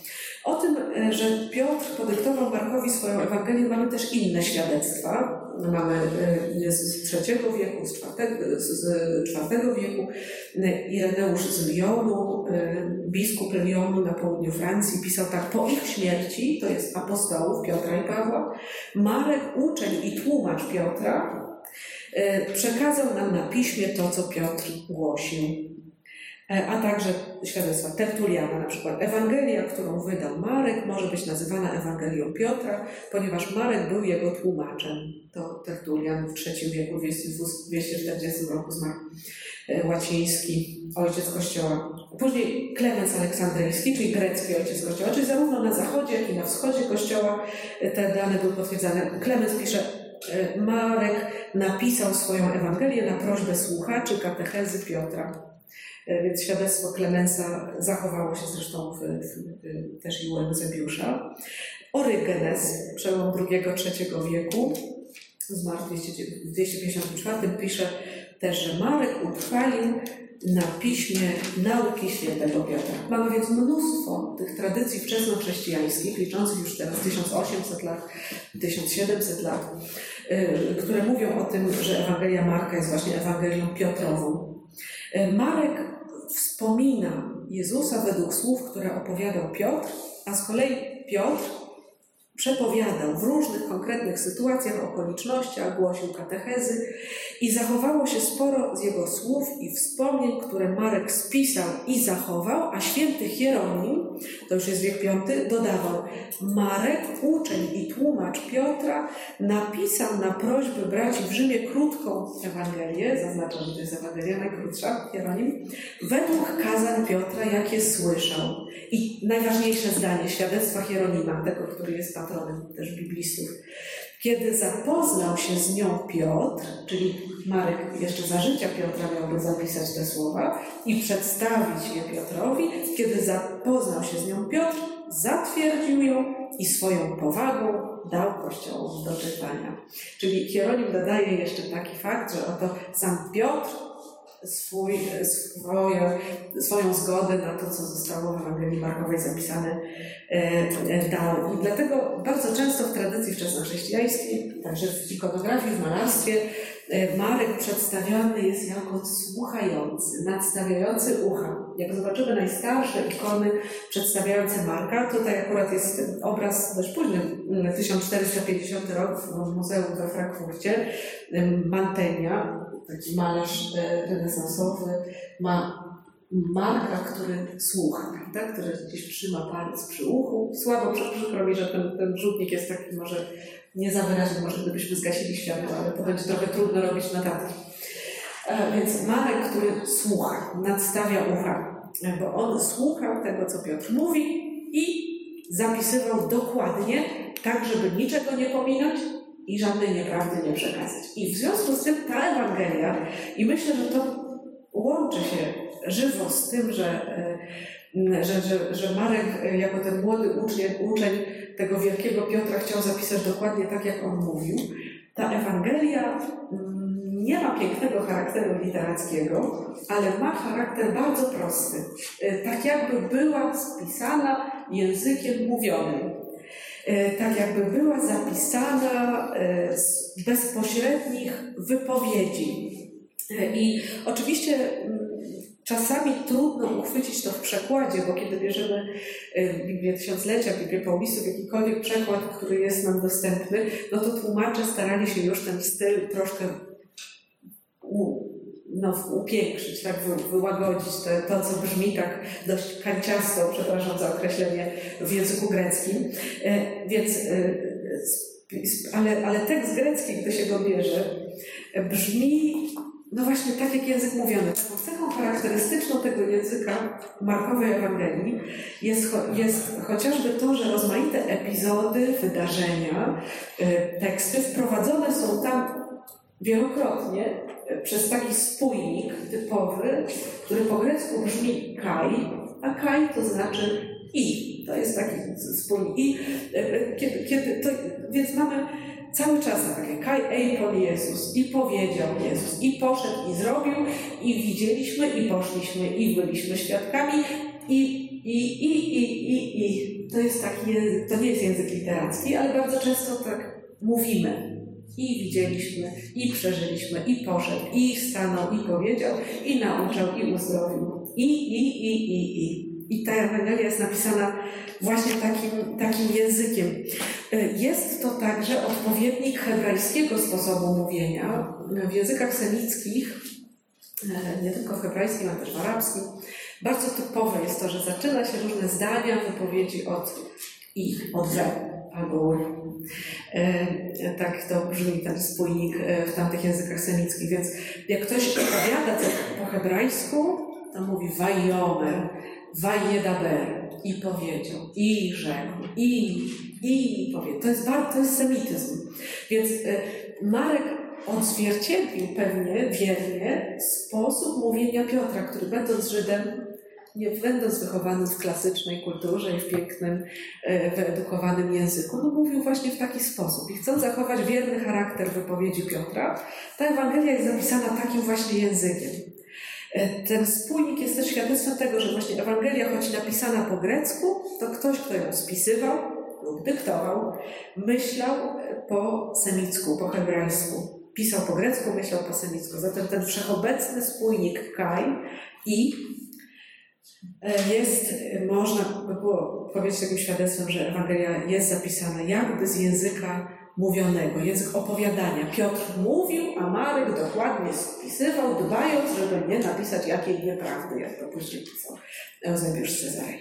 O tym, e, że Piotr podyktował Markowi swoją Ewangelię, mamy też inne świadectwa. Mamy e, z III wieku, z IV, wieku, Ireneusz z Lyonu, biskup Lyonu na południu Francji, pisał tak, po ich śmierci, to jest apostołów Piotra i Pawła, Marek, uczeń i tłumacz Piotra, przekazał nam na piśmie to, co Piotr głosił. E, a także świadectwa Tertuliana, na przykład Ewangelia, którą wydał Marek, może być nazywana Ewangelią Piotra, ponieważ Marek był jego tłumaczem. To Tertulian w III wieku, 240 roku zmarł e, łaciński, ojciec Kościoła. Później Klemens Aleksandryjski, czyli grecki ojciec Kościoła, czyli zarówno na zachodzie, jak i na wschodzie Kościoła te dane były potwierdzane. Klemens pisze, e, Marek napisał swoją Ewangelię na prośbę słuchaczy katechezy Piotra. E, więc świadectwo Klemensa zachowało się zresztą w, w, też i u Eusebiusza. Orygenes, przełom II-III wieku, zmarł w 254, pisze też, że Marek utrwalił na piśmie nauki świętego Piotra. Mamy więc mnóstwo tych tradycji wczesnochrześcijańskich, liczących już teraz 1800 lat, 1700 lat, e, które mówią o tym, że Ewangelia Marka jest właśnie Ewangelią Piotrową. E, Marek wspomina Jezusa według słów, które opowiadał Piotr, a z kolei Piotr przepowiadał w różnych konkretnych sytuacjach, okolicznościach, głosił katechezy i zachowało się sporo z jego słów i wspomnień, które Marek spisał i zachował, a święty Hieronim, to już jest wiek V, dodawał Marek, uczeń i tłumacz Piotra, napisał na prośbę braci w Rzymie krótką Ewangelię, zaznaczam, że to jest Ewangelia najkrótsza, Hieronim, według kazań Piotra, jakie słyszał. I najważniejsze zdanie, świadectwa Hieronima, tego, który jest patronem też biblistów. Kiedy zapoznał się z nią Piotr, czyli Marek jeszcze za życia Piotra miałby zapisać te słowa i przedstawić je Piotrowi, kiedy zapoznał się z nią Piotr, zatwierdził ją i swoją powagą dał Kościołom do czytania. Czyli Hieronim dodaje jeszcze taki fakt, że oto sam Piotr swój, swoje, swoją zgodę na to, co zostało w Ewangelii Markowej zapisane, e, dał. I dlatego bardzo często w tradycji wczesnochrześcijańskiej, także w ikonografii, w malarstwie, e, Marek przedstawiany jest jako słuchający, nadstawiający ucha. Jak zobaczymy najstarsze ikony przedstawiające Marka, tutaj akurat jest obraz dość późny, 1450 rok w Muzeum we Frankfurcie, Mantegna, taki malarz e, renesansowy, ma Marka, który słucha, prawda? który gdzieś trzyma palec przy uchu. Słabo przykro mi, że ten, ten rzutnik jest taki może nie za wyraźny, może gdybyśmy zgasili światło, ale to będzie trochę trudno robić notatki. E, więc Marek, który słucha, nadstawia ucha, bo on słuchał tego, co Piotr mówi i zapisywał dokładnie, tak żeby niczego nie pominąć, i żadnej nieprawdy nie przekazać. I w związku z tym ta Ewangelia, i myślę, że to łączy się żywo z tym, że, e, że, że, że Marek e, jako ten młody uczeń, uczeń tego wielkiego Piotra chciał zapisać dokładnie tak, jak on mówił. Ta Ewangelia mm, nie ma pięknego charakteru literackiego, ale ma charakter bardzo prosty. E, tak jakby była spisana językiem mówionym. Tak jakby była zapisana z bezpośrednich wypowiedzi. I oczywiście mm, czasami trudno uchwycić to w przekładzie, bo kiedy bierzemy Biblię Tysiąclecia, Biblię Paulistów, jakikolwiek przekład, który jest nam dostępny, no to tłumacze starali się już ten styl troszkę no, upiększyć, tak wy, wyłagodzić to, co brzmi tak dość kanciasto, przepraszam za określenie, w języku greckim. E, więc, e, ale, ale tekst grecki, gdy się go bierze, brzmi no właśnie tak jak język mówiony. Taką cechą charakterystyczną tego języka Markowej Ewangelii jest, jest chociażby to, że rozmaite epizody, wydarzenia, teksty wprowadzone są tam wielokrotnie przez taki spójnik typowy, który po grecku brzmi kai, a kai to znaczy i. To jest taki spójnik. I y, kiedy, kiedy to, więc mamy Cały czas takie kaj ejpon Jezus i powiedział Jezus i poszedł i zrobił i widzieliśmy i poszliśmy i byliśmy świadkami i, i, i, i, i, i. To jest taki, to nie jest język literacki, ale bardzo często tak mówimy. I widzieliśmy, i przeżyliśmy, i poszedł, i stanął, i powiedział, i nauczał, i uzdrowił. I, i, i, i, i. I ta Ewangelia jest napisana właśnie takim, takim językiem. E, jest to także odpowiednik hebrajskiego sposobu mówienia. W językach semickich, e, nie tylko w hebrajskim, ale też w arabskim, bardzo typowe jest to, że zaczyna się różne zdania, wypowiedzi od i, od we albo tak to brzmi ten spójnik w tamtych językach semickich. Więc jak ktoś opowiada po hebrajsku, to mówi wajomer, wajedaber i powiedział, i rzekł, i, i powiedział. To jest, bardzo, to jest semityzm. Więc y, Marek odzwierciedlił pewnie wiernie sposób mówienia Piotra, który będąc Żydem, nie będąc wychowanym w klasycznej kulturze i w pięknym, y, wyedukowanym języku, no mówił właśnie w taki sposób. I chcąc zachować wierny charakter wypowiedzi Piotra, ta Ewangelia jest zapisana takim właśnie językiem. E, ten spójnik jest też świadectwem tego, że właśnie Ewangelia, choć napisana po grecku, to ktoś, kto ją spisywał lub dyktował, myślał po semicku, po hebrajsku. Pisał po grecku, myślał po semicku. Zatem ten wszechobecny spójnik Kai i e, jest, można by było powiedzieć takim świadectwem, że Ewangelia jest zapisana jakby z języka mówionego, język opowiadania. Piotr mówił, a Marek dokładnie spisywał, dbając, żeby nie napisać jakiej nieprawdy, jak to później pisał Eusebiusz Cezary.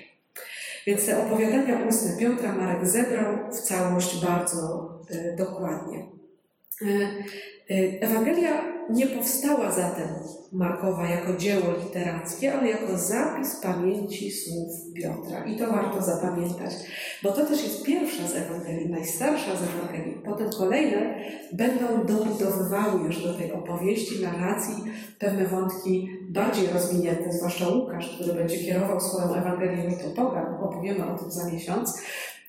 Więc te opowiadania ustne Piotra Marek zebrał w całość bardzo y, dokładnie. Y, Ewangelia nie powstała zatem Markowa jako dzieło literackie, ale jako zapis pamięci słów Piotra. I to warto zapamiętać, bo to też jest pierwsza z Ewangelii, najstarsza z Ewangelii. Potem kolejne będą dobudowywały już do tej opowieści, narracji pewne wątki bardziej rozwinięte, zwłaszcza Łukasz, który będzie kierował swoją Ewangelię mitopogam, opowiemy o tym za miesiąc.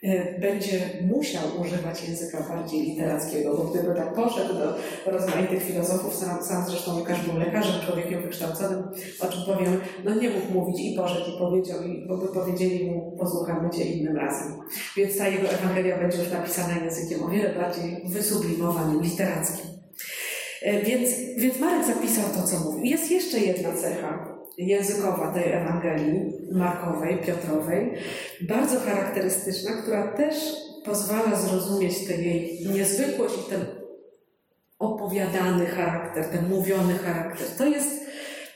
E, będzie musiał używać języka bardziej literackiego, bo gdyby tak poszedł do rozmaitych filozofów, sam, sam zresztą Łukasz był lekarzem, człowiekiem wykształconym, o czym powiem, no nie mógł mówić i poszedł i powiedział, bo by powiedzieli mu, posłuchamy Cię innym razem. Więc ta jego Ewangelia będzie już napisana językiem o wiele bardziej wysublimowanym, literackim. E, więc, więc Marek zapisał to, co mówił. Jest jeszcze jedna cecha, językowa tej Ewangelii Markowej, Piotrowej, bardzo charakterystyczna, która też pozwala zrozumieć tę jej niezwykłość i ten opowiadany charakter, ten mówiony charakter. To jest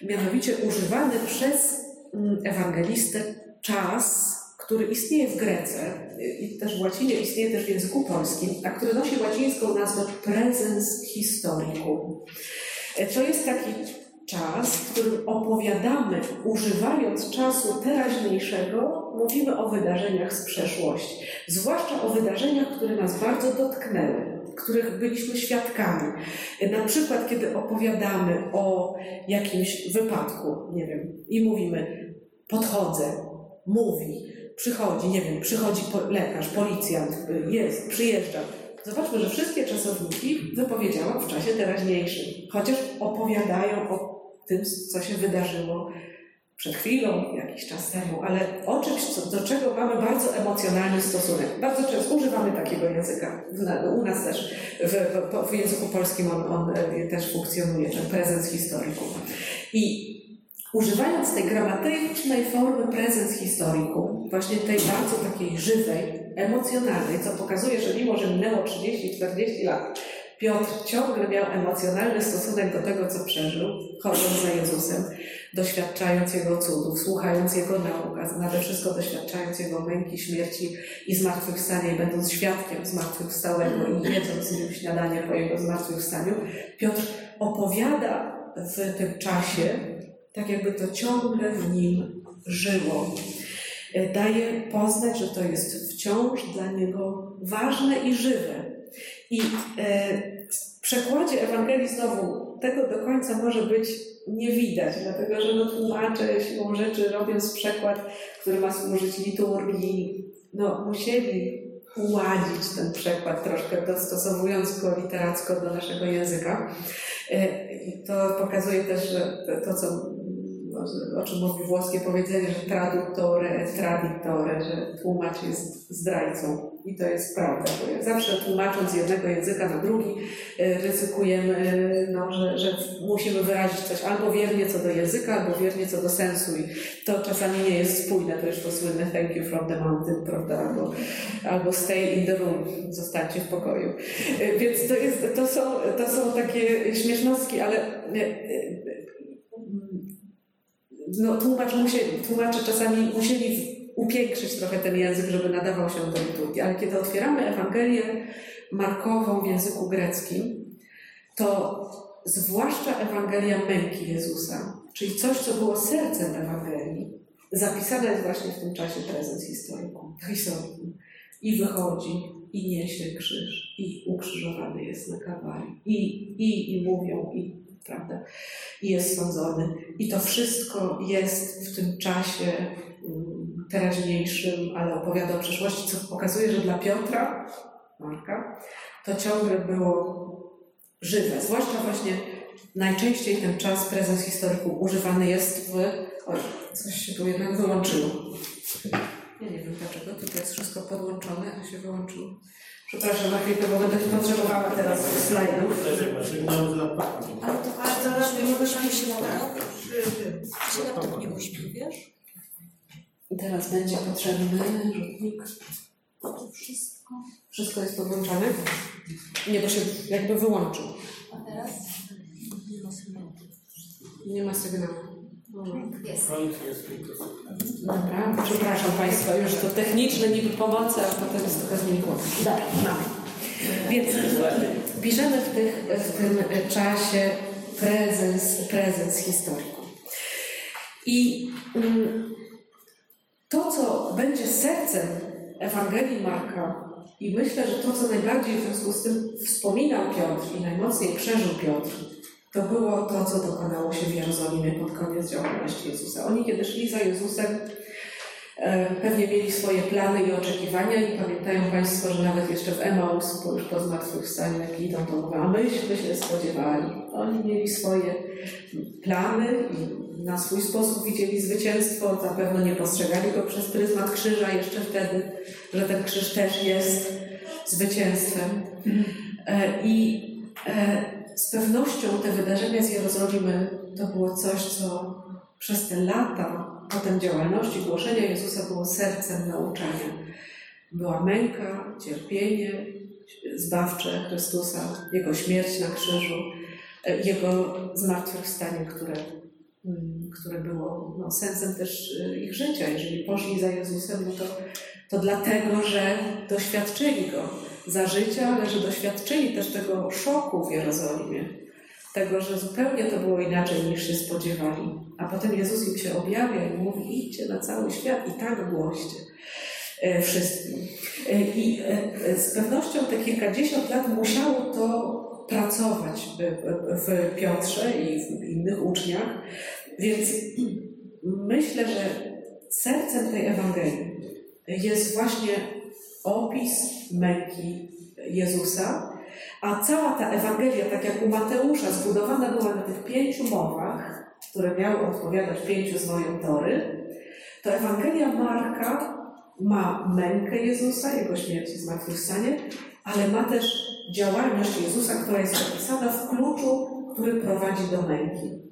mianowicie używany przez mm, ewangelistę czas, który istnieje w Grece i też w łacinie, istnieje też w języku polskim, a który nosi łacińską nazwę presens historicum. To jest taki czas, w którym opowiadamy, używając czasu teraźniejszego, mówimy o wydarzeniach z przeszłości, zwłaszcza o wydarzeniach, które nas bardzo dotknęły. których byliśmy świadkami. Na przykład, kiedy opowiadamy o jakimś wypadku, nie wiem, i mówimy, podchodzę, mówi, przychodzi, nie wiem, przychodzi lekarz, policjant, jest, przyjeżdża. Zobaczmy, że wszystkie czasowniki wypowiedziałam w czasie teraźniejszym, chociaż opowiadają o tym, co się wydarzyło przed chwilą, jakiś czas temu, ale o czymś, co, do czego mamy bardzo emocjonalny stosunek. Bardzo często używamy takiego języka. U nas też w, w, języku polskim on, on e, też funkcjonuje, ten prezens historyków. I używając tej gramatycznej formy prezens historyku, właśnie tej bardzo takiej żywej, emocjonalnej, co pokazuje, że mimo, że minęło 30-40 lat, Piotr ciągle miał emocjonalny stosunek do tego, co przeżył, chodząc za Jezusem, doświadczając Jego cudów, słuchając Jego nauk, a nade wszystko doświadczając Jego męki, śmierci i zmartwychwstania i będąc świadkiem zmartwychwstałego i jedząc z nim śniadanie po Jego zmartwychwstaniu, Piotr opowiada w tym czasie, tak jakby to ciągle w nim żyło. Daje poznać, że to jest wciąż dla niego ważne i żywe. I e, w przekładzie Ewangelii znowu tego do końca może być nie widać, dlatego że no, tłumacze siłą rzeczy robiąc przekład, który ma służyć liturgii, no musieli uładzić ten przekład troszkę, dostosowując go literacko do naszego języka. E, I to pokazuje też, że to, co o czym mówi włoskie powiedzenie, że traduttore traditore, że tłumacz jest zdrajcą. I to jest prawda, bo jak zawsze tłumacząc z jednego języka na drugi, e, ryzykujemy, no, że, że musimy wyrazić coś albo wiernie co do języka, albo wiernie co do sensu. I to czasami nie jest spójne, to już to słynne thank you from the mountain, prawda, albo, albo stay in the room, zostańcie w pokoju. E, więc to, jest, to, są, to są takie śmiesznostki, ale e, no, tłumacz musieli, tłumacze czasami musieli upiększyć trochę ten język, żeby nadawał się do liturgii. Ale kiedy otwieramy Ewangelię Markową w języku greckim, to zwłaszcza Ewangelia męki Jezusa, czyli coś, co było sercem Ewangelii, zapisane jest właśnie w tym czasie prezens historyku, historyku. I wychodzi, i niesie krzyż, i ukrzyżowany jest na Kalwarii, i, i, i mówią, i prawda? I jest sądzony. I to wszystko jest w tym czasie mm, teraźniejszym, ale opowiada o przeszłości, co pokazuje, że dla Piotra, Marka, to ciągle było żywe. Zwłaszcza właśnie najczęściej ten czas prezens historyku używany jest w... Oj, coś się tu jednak wyłączyło. Ja nie wiem dlaczego, tutaj jest wszystko podłączone, a się wyłączyło. Przepraszam na chwilkę, bo będę potrzebowała teraz slajdów. Ale to ale zaraz nie uśpi się laptop? Czy laptop nie uśpi, wiesz? Teraz będzie potrzebny rzutnik. To wszystko. Wszystko jest podłączone? Nie, bo się jakby wyłączył. A teraz? Nie ma sygnału. Nie ma sygnału. Jest. Dobra, przepraszam Państwa, już to techniczne niby pomocy, a potem jest trochę znikło. Dobra, mamy. Więc piszemy w, tych, w tym czasie prezens, prezens historyku. I um, to, co będzie sercem Ewangelii Marka, i myślę, że to, co najbardziej w związku z tym wspominał Piotr i najmocniej przeżył Piotr, to było to, co dokonało się w Jerozolimie pod koniec działalności Jezusa. Oni, kiedy szli za Jezusem, e, pewnie mieli swoje plany i oczekiwania i pamiętają Państwo, że nawet jeszcze w Emaus, po już po zmartwychwstaniu, jak idą, to mówią, a myśmy się spodziewali. Oni mieli swoje plany i na swój sposób widzieli zwycięstwo, zapewne nie postrzegali go przez pryzmat krzyża jeszcze wtedy, że ten krzyż też jest zwycięstwem. E, I e, z pewnością te wydarzenia z Jerozolimy to było coś, co przez te lata potem działalności głoszenia Jezusa było sercem nauczania. Była męka, cierpienie zbawcze Chrystusa, Jego śmierć na krzyżu, Jego zmartwychwstanie, które, mm, które było no, sensem też y, ich życia. Jeżeli poszli za Jezusem, no to, to dlatego, że doświadczyli Go za życia, ale że doświadczyli też tego szoku w Jerozolimie. Tego, że zupełnie to było inaczej niż się spodziewali. A potem Jezus im się objawia i mówi: idźcie na cały świat i tak głoście. e, wszystkim. E, I e, z pewnością te kilkadziesiąt lat musiało to pracować w Piotrze i w innych uczniach, więc myślę, że sercem tej Ewangelii jest właśnie opis męki Jezusa, a cała ta Ewangelia, tak jak u Mateusza, zbudowana była na tych pięciu mowach, które miały odpowiadać pięciu zwojom tory, to Ewangelia Marka ma mękę Jezusa, Jego śmierć i zmartwychwstanie, ale ma też działalność Jezusa, która jest zapisana w kluczu, który prowadzi do męki.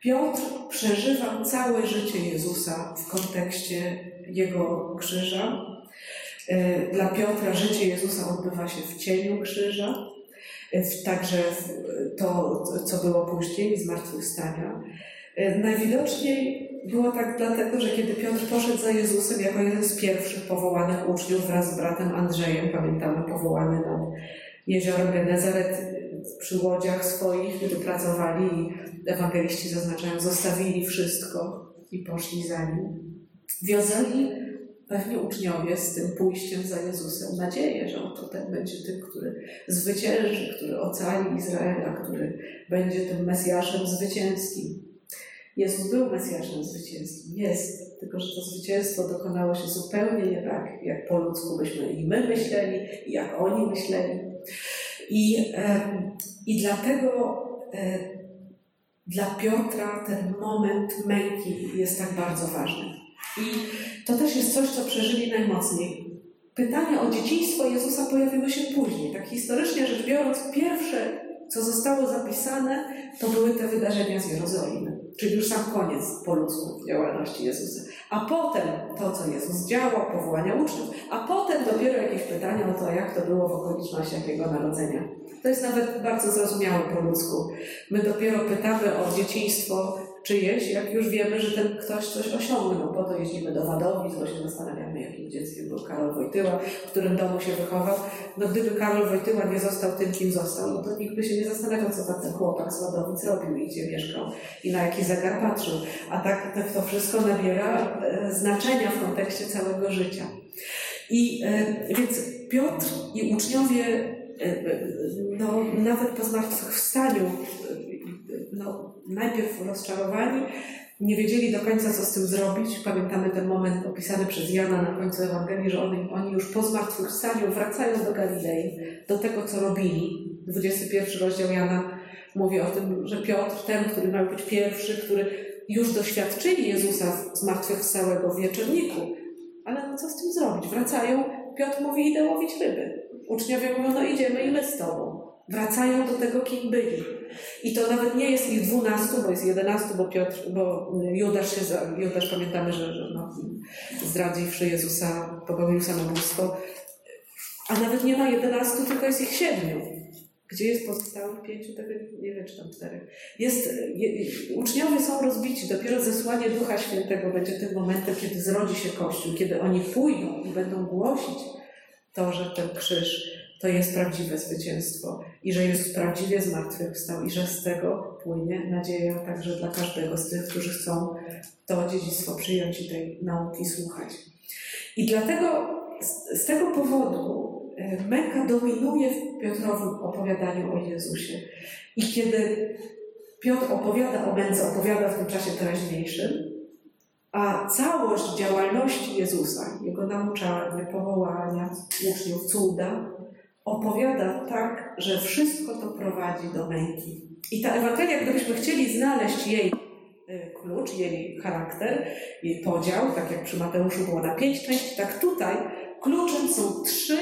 Piotr przeżywa całe życie Jezusa w kontekście Jego krzyża. E, dla Piotra życie Jezusa odbywa się w cieniu krzyża, także to, co było później, zmartwychwstania. E, najwidoczniej było tak dlatego, że kiedy Piotr poszedł za Jezusem jako jeden z pierwszych powołanych uczniów wraz z bratem Andrzejem, pamiętamy, powołany nad jeziorem Genezaret przy łodziach swoich, kiedy pracowali i ewangeliści zaznaczają, zostawili wszystko i poszli za nim. Wiązali pewnie uczniowie z tym pójściem za Jezusem nadzieję, że oto ten będzie tym, który zwycięży, który ocali Izraela, który będzie tym Mesjaszem zwycięskim. Jezus był Mesjaszem zwycięskim, jest, tylko że to zwycięstwo dokonało się zupełnie nie tak, jak po ludzku byśmy i my myśleli, i jak oni myśleli. I, i dlatego dla Piotra ten moment męki jest tak bardzo ważny. I to też jest coś, co przeżyli najmocniej. Pytania o dzieciństwo Jezusa pojawiły się później. Tak historycznie rzecz biorąc, pierwsze, co zostało zapisane, to były te wydarzenia z Jerozolimy, czyli już sam koniec po ludzku działalności Jezusa. A potem to, co Jezus działał, powołania uczniów, a potem dopiero jakieś pytania o to, jak to było w okolicznościach Jego narodzenia. To jest nawet bardzo zrozumiałe po ludzku. My dopiero pytamy o dzieciństwo czyjeś, jak już wiemy, że ten ktoś coś osiągnął. Po to jeździmy do Wadowic, bo się zastanawiamy, jakim dzieckiem był Karol Wojtyła, w którym domu się wychował. No gdyby Karol Wojtyła nie został tym, kim został, no to nikt by się nie zastanawiał, co ten chłopak z Wadowic robił i gdzie mieszkał i na jaki zegar patrzył. A tak to wszystko nabiera e, znaczenia w kontekście całego życia. I e, więc Piotr i uczniowie e, no, nawet po zmartwychwstaniu no, najpierw rozczarowani, nie wiedzieli do końca, co z tym zrobić. Pamiętamy ten moment opisany przez Jana na końcu Ewangelii, że oni, oni już po zmartwychwstaniu wracają do Galilei, do tego, co robili. 21 rozdział Jana mówi o tym, że Piotr, ten, który miał być pierwszy, który już doświadczyli Jezusa zmartwychwstałego w wieczorniku, ale no co z tym zrobić? Wracają, Piotr mówi, idę łowić ryby. Uczniowie mówią, no idziemy i my z tobą. Wracają do tego, kim byli. I to nawet nie jest ich dwunastu, bo jest jedenastu, bo Piotr, bo Judasz się, Judasz pamiętamy, że, że no, zdradziwszy Jezusa popełnił samobójstwo. A nawet nie ma jedenastu, tylko jest ich siedmiu. Gdzie jest pozostałych pięciu, tego nie wiem, czy tam czterech. Jest, je, uczniowie są rozbici. Dopiero zesłanie Ducha Świętego będzie tym momentem, kiedy zrodzi się Kościół, kiedy oni pójdą i będą głosić to, że ten krzyż to jest prawdziwe zwycięstwo i że Jezus prawdziwie zmartwychwstał i że z tego płynie nadzieja także dla każdego z tych, którzy chcą to dziedzictwo przyjąć i tej nauki słuchać. I dlatego z, z tego powodu e, męka dominuje w Piotrowym opowiadaniu o Jezusie. I kiedy Piotr opowiada o męce, opowiada w tym czasie teraźniejszym, a całość działalności Jezusa, Jego nauczania, powołania uczniów, cuda, opowiada tak, że wszystko to prowadzi do męki. I ta Ewangelia, gdybyśmy chcieli znaleźć jej y, klucz, jej charakter, jej podział, tak jak przy Mateuszu było na pięć części, tak tutaj kluczem są trzy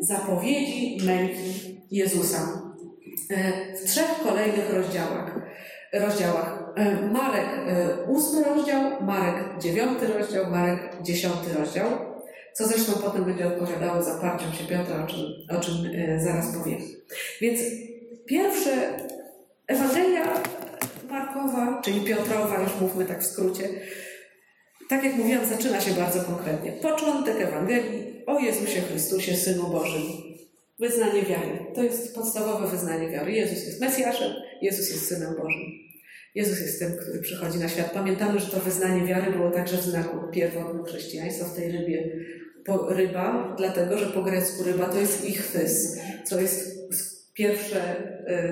zapowiedzi męki Jezusa. Y, w trzech kolejnych rozdziałach. rozdziałach. Y, Marek ósmy rozdział, Marek dziewiąty rozdział, Marek dziesiąty rozdział co zresztą potem będzie odpowiadało zaparciem się Piotra, o czym, o czym e, zaraz powiem. Więc pierwsze, Ewangelia Markowa, czyli Piotrowa, już mówmy tak w skrócie, tak jak mówiłam, zaczyna się bardzo konkretnie. Początek Ewangelii o Jezusie Chrystusie, Synu Bożym. Wyznanie wiary. To jest podstawowe wyznanie wiary. Jezus jest Mesjaszem, Jezus jest Synem Bożym. Jezus jest tym, który przychodzi na świat. Pamiętamy, że to wyznanie wiary było także w znaku pierwotnym chrześcijaństwa, w tej rybie po, ryba, dlatego że po grecku ryba to jest ichthys, co jest pierwsze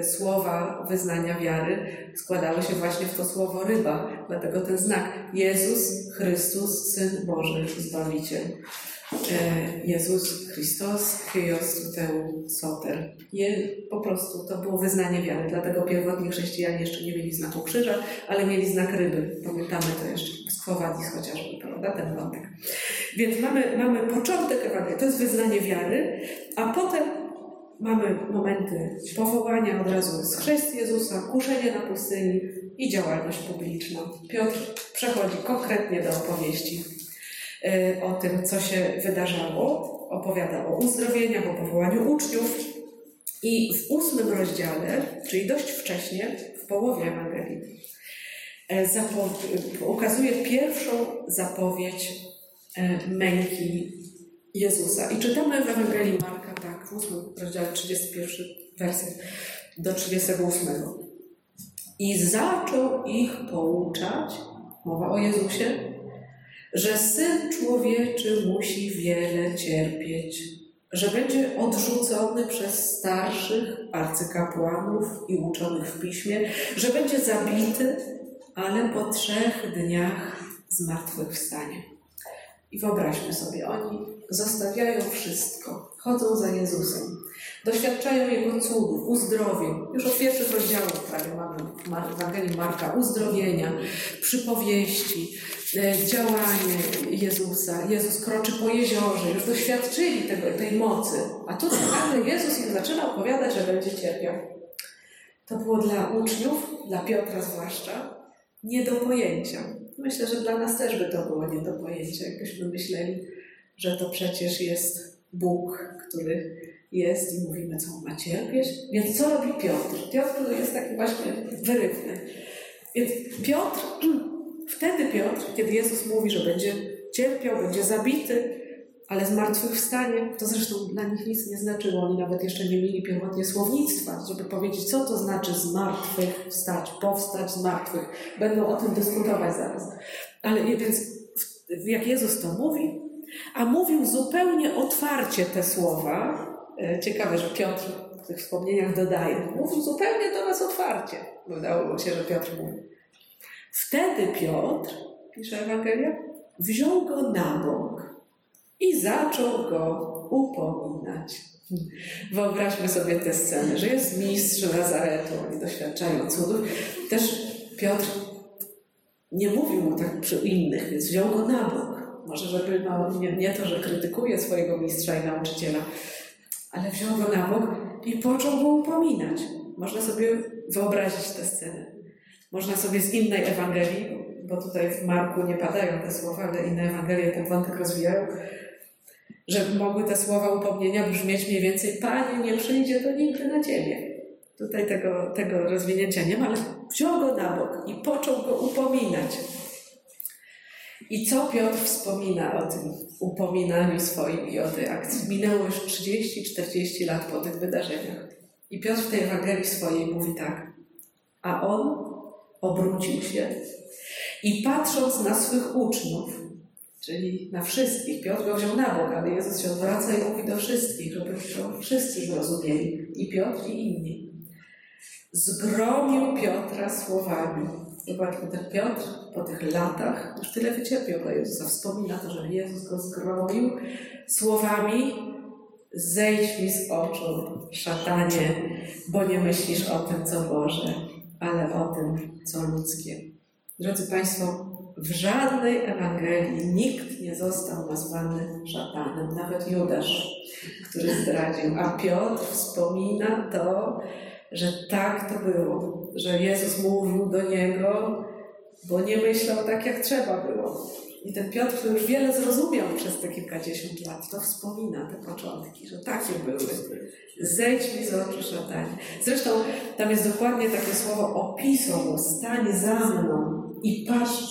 y, słowa wyznania wiary składały się właśnie w to słowo ryba. Dlatego ten znak Jezus Chrystus, Syn Boży, Zbawiciel. E, Jezus Chrystus, Chyos Teu Soter. Je, po prostu to było wyznanie wiary, dlatego pierwotni chrześcijanie jeszcze nie mieli znaku krzyża, ale mieli znak ryby. Pamiętamy to jeszcze z Kwowadis chociażby, prawda, ten wątek. Więc mamy, mamy początek Ewangelii, to jest wyznanie wiary, a potem mamy momenty powołania od razu z chrzest Jezusa, kuszenie na pustyni i działalność publiczna. Piotr przechodzi konkretnie do opowieści o tym, co się wydarzało. Opowiada o uzdrowieniach, o powołaniu uczniów. I w ósmym rozdziale, czyli dość wcześnie, w połowie Ewangelii, e, ukazuje pierwszą zapowiedź e, męki Jezusa. I czytamy w Ewangelii Marka tak, w 8 rozdziale 31 werset do 38. I zaczął ich pouczać, mowa o Jezusie, że Syn Człowieczy musi wiele cierpieć, że będzie odrzucony przez starszych arcykapłanów i uczonych w piśmie, że będzie zabity, ale po trzech dniach zmartwychwstanie. I wyobraźmy sobie, oni zostawiają wszystko, chodzą za Jezusem, doświadczają Jego cudów, uzdrowień. Już od pierwszych rozdziałów prawie mamy w Ewangelii Marka uzdrowienia, przypowieści, e, działanie Jezusa. Jezus kroczy po jeziorze, już doświadczyli tego, tej mocy. A tu nagle Jezus im zaczyna opowiadać, że będzie cierpiał. To było dla uczniów, dla Piotra zwłaszcza, nie do pojęcia. Myślę, że dla nas też by to było nie do pojęcia, jakbyśmy myśleli, że to przecież jest Bóg, który jest i mówimy, co ma cierpieć. Więc co robi Piotr? Piotr jest taki właśnie wyrywny. Więc Piotr, wtedy Piotr, kiedy Jezus mówi, że będzie cierpiał, będzie zabity, ale zmartwychwstanie, to zresztą dla nich nic nie znaczyło. Oni nawet jeszcze nie mieli pierwotnie słownictwa, żeby powiedzieć, co to znaczy zmartwychwstać, powstać z martwych. Będą o tym dyskutować zaraz. Ale więc jak Jezus to mówi, a mówił zupełnie otwarcie te słowa. E, ciekawe, że Piotr w tych wspomnieniach dodaje. Mówił zupełnie do nas otwarcie. Wydało się, że Piotr mówi. Wtedy Piotr, pisze Ewangelia, wziął go na bok i zaczął go upominać. Wyobraźmy sobie tę scenę, że jest mistrz Nazaretu, oni doświadczają cudów. Też Piotr nie mówił mu tak przy innych, więc wziął go na bok. Może, żeby no, nie, nie to, że krytykuje swojego mistrza i nauczyciela, ale wziął go na bok i począł go upominać. Można sobie wyobrazić tę scenę. Można sobie z innej Ewangelii, bo tutaj w Marku nie padają te słowa, ale inne Ewangelie ten wątek rozwijają, że mogły te słowa upomnienia brzmieć mniej więcej Panie, nie przyjdzie to nigdy na Ciebie. Tutaj tego, tego rozwinięcia nie ma, ale wziął go na bok i począł go upominać. I co Piotr wspomina o tym upominaniu swoim i o tej akcji? Minęło już 30-40 lat po tych wydarzeniach. I Piotr w tej Ewangelii swojej mówi tak. A on obrócił się i patrząc na swych uczniów, czyli na wszystkich, Piotr go wziął na bok, ale Jezus się odwraca i mówi do wszystkich, żeby wszyscy zrozumieli. I Piotr i inni. Zgromił Piotra słowami Zobaczmy, ten Piotr po tych latach już tyle wycierpiał dla Jezusa. Wspomina to, że Jezus go zgromił słowami zejdź mi z oczu, szatanie, bo nie myślisz o tym, co Boże, ale o tym, co ludzkie. Drodzy Państwo, w żadnej Ewangelii nikt nie został nazwany szatanem, nawet Judasz, który zdradził. A Piotr wspomina to, że tak to było, że Jezus mówił do niego, bo nie myślał tak, jak trzeba było. I ten Piotr, który już wiele zrozumiał przez te kilkadziesiąt lat, to wspomina te początki, że takie były. Zejdź mi z oczu szatanie. Zresztą tam jest dokładnie takie słowo opisowo, stań za mną i patrz,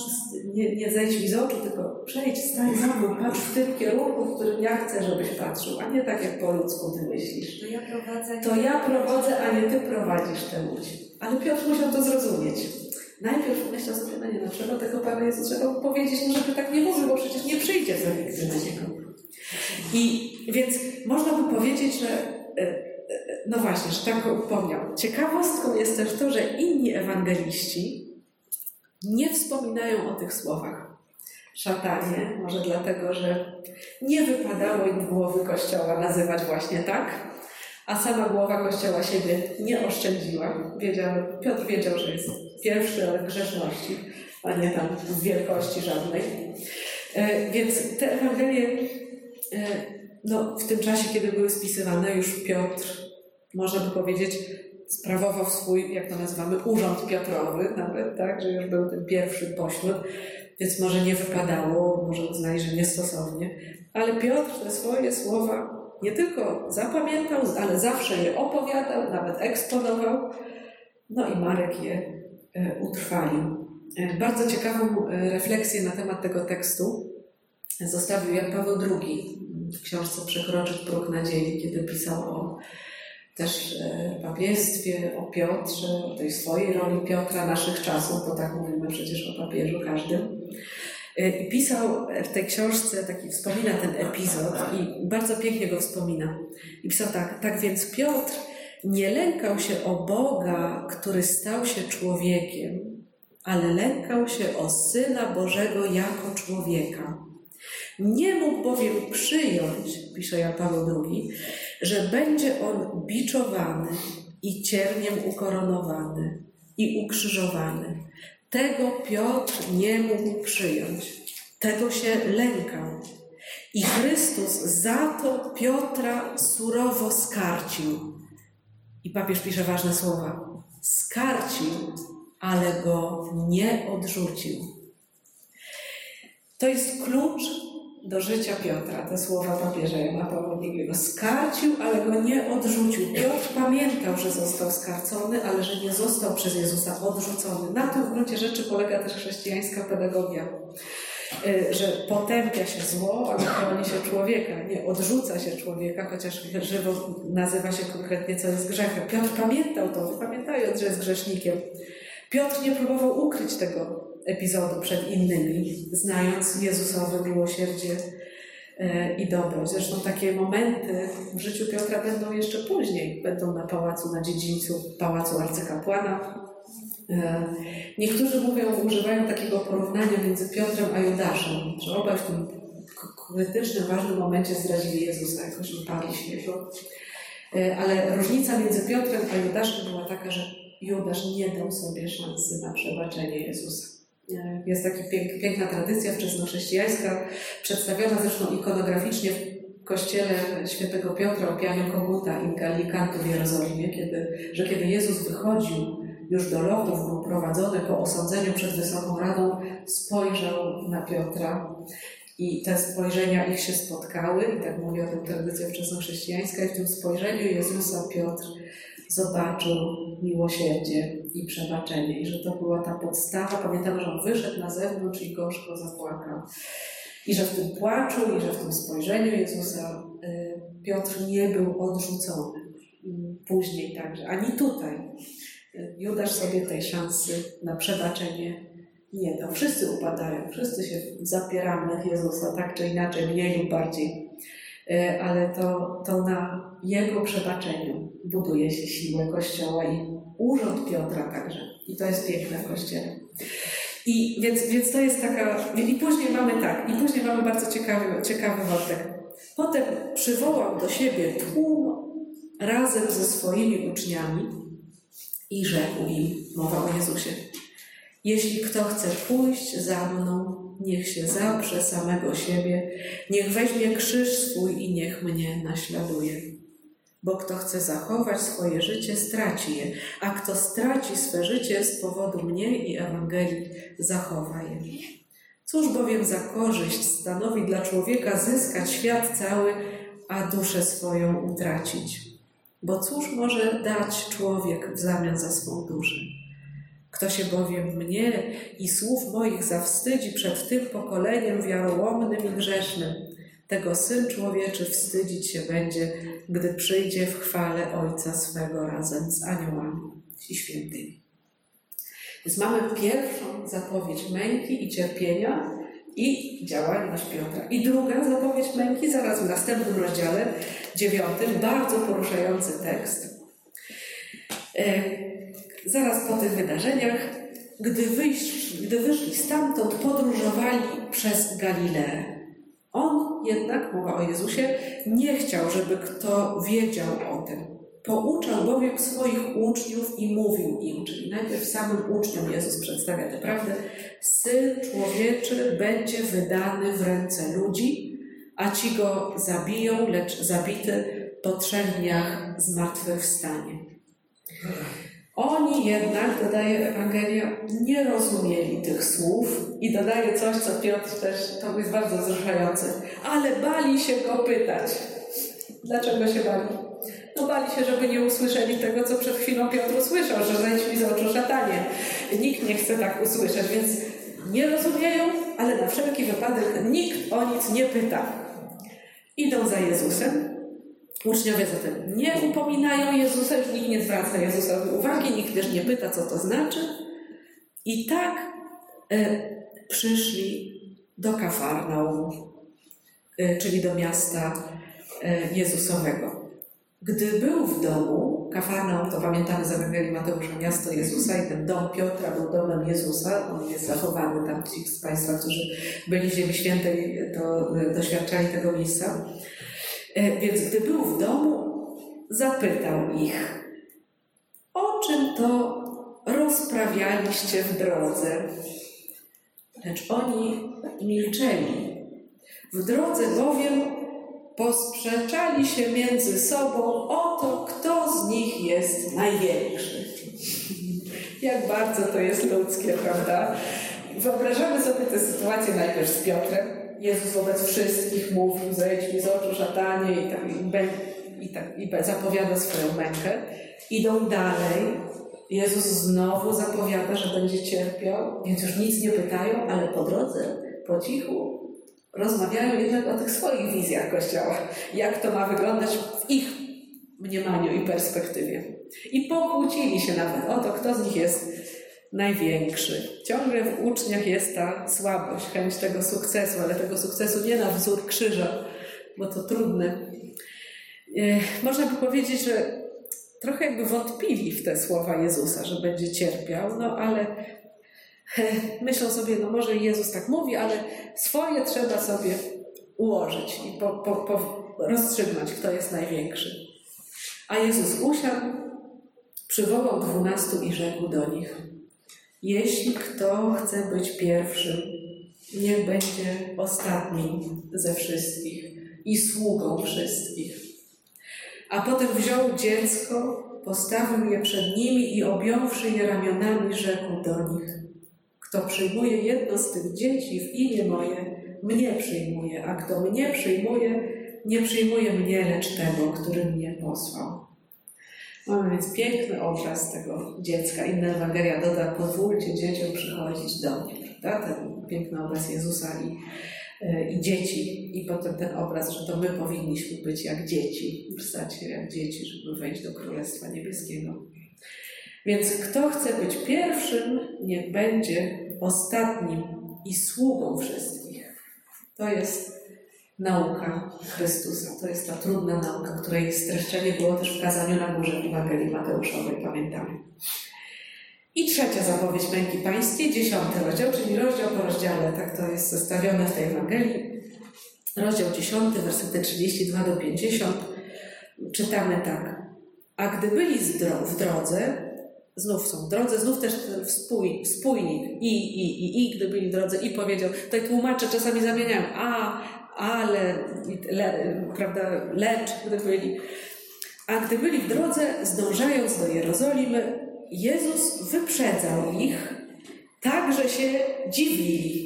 nie, nie zejdź mi z oczu, tylko przejdź, stań za mną, patrz w tym kierunku, w którym ja chcę, żebyś patrzył, a nie tak jak po ludzku ty myślisz. To ja prowadzę, to ja prowadzę a nie ty prowadzisz tę łódź. Ale Piotr musiał to zrozumieć. Najpierw myślał sobie, no nie, no trzeba tego Pana Jezusa trzeba powiedzieć, no żeby tak nie mówił, bo przecież nie przyjdzie za nigdy na niego. I więc można by powiedzieć, że e, e, no właśnie, że tak upomniał. Ciekawostką jest też to, że inni ewangeliści nie wspominają o tych słowach. Szatanie, może dlatego, że nie wypadało im głowy Kościoła nazywać właśnie tak, a sama głowa Kościoła siebie nie oszczędziła. Wiedział, Piotr wiedział, że jest pierwszy od grzeszności, a nie tam wielkości żadnej. E, więc te Ewangelie, e, no, w tym czasie, kiedy były spisywane, już Piotr, można by powiedzieć, sprawował swój, jak to nazywamy, urząd Piotrowy nawet, tak, że już był ten pierwszy pośród, więc może nie wypadało, może uznali, że niestosownie, ale Piotr te swoje słowa nie tylko zapamiętał, ale zawsze je opowiadał, nawet eksponował, no i Marek je utrwalił. E, bardzo ciekawą e, refleksję na temat tego tekstu zostawił Jan Paweł II w książce Przekroczyć próg nadziei, kiedy pisał o też e, papiestwie, o Piotrze, o tej swojej roli Piotra naszych czasów, bo tak mówimy przecież o papieżu każdym. I pisał w tej książce, taki wspomina ten epizod i bardzo pięknie go wspomina. I pisał tak, tak więc Piotr nie lękał się o Boga, który stał się człowiekiem, ale lękał się o Syna Bożego jako człowieka. Nie mógł bowiem przyjąć, pisze Jan Paweł II, że będzie on biczowany i cierniem ukoronowany i ukrzyżowany. Tego Piotr nie mógł przyjąć. Tego się lękał. I Chrystus za to Piotra surowo skarcił. I papież pisze ważne słowa. Skarcił ale go nie odrzucił. To jest klucz do życia Piotra, te słowa papieża Jana Pawła II. Skarcił, ale go nie odrzucił. Piotr pamiętał, że został skarcony, ale że nie został przez Jezusa odrzucony. Na tym w gruncie rzeczy polega też chrześcijańska pedagogia. Y, że potępia się zło, ale chroni się człowieka, nie odrzuca się człowieka, chociaż żywo nazywa się konkretnie, co jest grzechem. Piotr pamiętał to, pamiętając, że jest grzesznikiem. Piotr nie próbował ukryć tego epizodu przed innymi, znając Jezusowe miłosierdzie e, i dobroć. Zresztą takie momenty w życiu Piotra będą jeszcze później. Będą na pałacu, na dziedzińcu pałacu arcykapłana. E, niektórzy mówią, używają takiego porównania między Piotrem a Judaszem, że obaj w tym krytycznym, ważnym momencie zdradzili Jezusa, jakoś uparli świeżo. E, ale różnica między Piotrem a Judaszem była taka, że Judasz nie dał sobie szansy na przebaczenie Jezusa. E, jest taka pięk, piękna tradycja wczesnochrześcijańska, przedstawiona zresztą ikonograficznie w kościele świętego Piotra o Koguta i Gallikantu w Jerozolimie, kiedy, że kiedy Jezus wychodził już do lochów, był prowadzony po osądzeniu przed Wysoką Radą, spojrzał na Piotra i te spojrzenia ich się spotkały, i tak mówi o tym tradycja wczesnochrześcijańska, i w tym spojrzeniu Jezusa Piotr zobaczył miłosierdzie i przebaczenie. I że to była ta podstawa. Pamiętam, że on wyszedł na zewnątrz i gorzko zapłakał. I że w tym płaczu, i że w tym spojrzeniu Jezusa y, Piotr nie był odrzucony. Później także, ani tutaj. Judasz sobie tej szansy na przebaczenie nie dał. Wszyscy upadają, wszyscy się zapieramy Jezusa, tak czy inaczej, mniej lub bardziej. Y, ale to, to na Jego przebaczeniu buduje się siłę Kościoła i urząd Piotra także. I to jest piękne w Kościele. I więc, więc to jest taka. I później mamy tak, i później mamy bardzo ciekawy, ciekawy wątek. Potem przywołał do siebie tłum razem ze swoimi uczniami i rzekł im, mowa o Jezusie, jeśli kto chce pójść za mną, niech się zaprze samego siebie, niech weźmie krzyż swój i niech mnie naśladuje bo kto chce zachować swoje życie, straci je, a kto straci swe życie z powodu mnie i Ewangelii, zachowa je. Cóż bowiem za korzyść stanowi dla człowieka zyskać świat cały, a duszę swoją utracić? Bo cóż może dać człowiek w zamian za swą duszę? Kto się bowiem mnie i słów moich zawstydzi przed tym pokoleniem wiarołomnym i grzesznym, tego Syn Człowieczy wstydzić się będzie, gdy przyjdzie w chwale Ojca swego razem z aniołami i świętymi. Więc mamy pierwszą zapowiedź męki i cierpienia i działalność Piotra. I druga zapowiedź męki, zaraz w następnym rozdziale, dziewiątym, bardzo poruszający tekst. E, zaraz po tych wydarzeniach, gdy, wyjść, gdy wyszli stamtąd, podróżowali przez Galileę. On jednak, mowa o Jezusie, nie chciał, żeby kto wiedział o tym. Pouczał bowiem swoich uczniów i mówił im, czyli najpierw samym uczniom Jezus przedstawia tę prawdę, Syn Człowieczy będzie wydany w ręce ludzi, a ci go zabiją, lecz zabity po trzech dniach zmartwychwstanie. Oni jednak, dodaje Ewangelia, nie rozumieli tych słów i dodaje coś, co Piotr też, to jest bardzo wzruszające, ale bali się go pytać. Dlaczego się bali? No się, żeby nie usłyszeli tego, co przed chwilą Piotr usłyszał, że zejdź mi z oczu szatanie. Nikt nie chce tak usłyszeć, więc nie rozumieją, ale na wszelki wypadek nikt o nic nie pyta. Idą za Jezusem. Uczniowie zatem nie upominają Jezusa, już nikt nie zwraca Jezusowi uwagi, nikt też nie pyta, co to znaczy. I tak e, przyszli do Kafarnaum, e, czyli do miasta e, Jezusowego. Gdy był w domu, Kafarnaum to pamiętamy z Ewangelii Mateusza, miasto Jezusa i ten dom Piotra był domem Jezusa, on jest zachowany tam, ci z Państwa, którzy byli w Ziemi Świętej, to doświadczali tego miejsca. E, więc gdy był w domu, zapytał ich, o czym to rozprawialiście w drodze? Lecz oni milczeli. W drodze bowiem posprzeczali się między sobą o to, kto z nich jest największy. Jak bardzo to jest ludzkie, prawda? Wyobrażamy sobie tę sytuację najpierw z Piotrem. Jezus wobec wszystkich mówił, zejdź mi z oczu szatanie i, tak, i, tak, i zapowiada swoją mękę. Idą dalej. Jezus znowu zapowiada, że będzie cierpiał, więc już nic nie pytają, ale po drodze, po cichu, rozmawiają jednak o tych swoich wizjach Kościoła, jak to ma wyglądać w ich mniemaniu i perspektywie. I pokłócili się nawet o to, kto z nich jest największy. Ciągle w uczniach jest ta słabość, chęć tego sukcesu, ale tego sukcesu nie na wzór krzyża, bo to trudne. E, można by powiedzieć, że trochę jakby wątpili w te słowa Jezusa, że będzie cierpiał, no ale myślą sobie, no może Jezus tak mówi, ale swoje trzeba sobie ułożyć i po, po, po rozstrzygnąć, kto jest największy. A Jezus usiadł, przywołał dwunastu i rzekł do nich: Jeśli kto chce być pierwszym, niech będzie ostatnim ze wszystkich i sługą wszystkich. A potem wziął dziecko, postawił je przed nimi i objąwszy je ramionami, rzekł do nich: kto przyjmuje jedno z tych dzieci w imię moje, mnie przyjmuje, a kto mnie przyjmuje, nie przyjmuje mnie, lecz tego, który mnie posłał. Mamy więc piękny obraz tego dziecka. Inna Ewangelia doda, pozwólcie dzieciom przychodzić do mnie. Prawda? Ten piękny obraz Jezusa i, e, i dzieci. I potem ten obraz, że to my powinniśmy być jak dzieci, wstać się jak dzieci, żeby wejść do Królestwa Niebieskiego. Więc kto chce być pierwszym, niech będzie ostatnim i sługą wszystkich. To jest nauka Chrystusa. To jest ta trudna nauka, której streszczenie było też w kazaniu na górze Ewangelii Mateuszowej, pamiętamy. I trzecia zapowiedź męki pańskiej, dziesiąty rozdział, czyli rozdział po rozdziale, tak to jest zestawione w tej Ewangelii. Rozdział dziesiąty, wersety 32 do 50. Czytamy tak. A gdy byli w drodze, Znów są w drodze, znów też ten wspój, spójnik i, i, i, i, gdy byli w drodze i powiedział, tutaj tłumacze czasami zamieniają a, ale, le, prawda, lecz, gdy byli. A gdy byli w drodze, zdążając do Jerozolimy, Jezus wyprzedzał ich, tak, że się dziwili.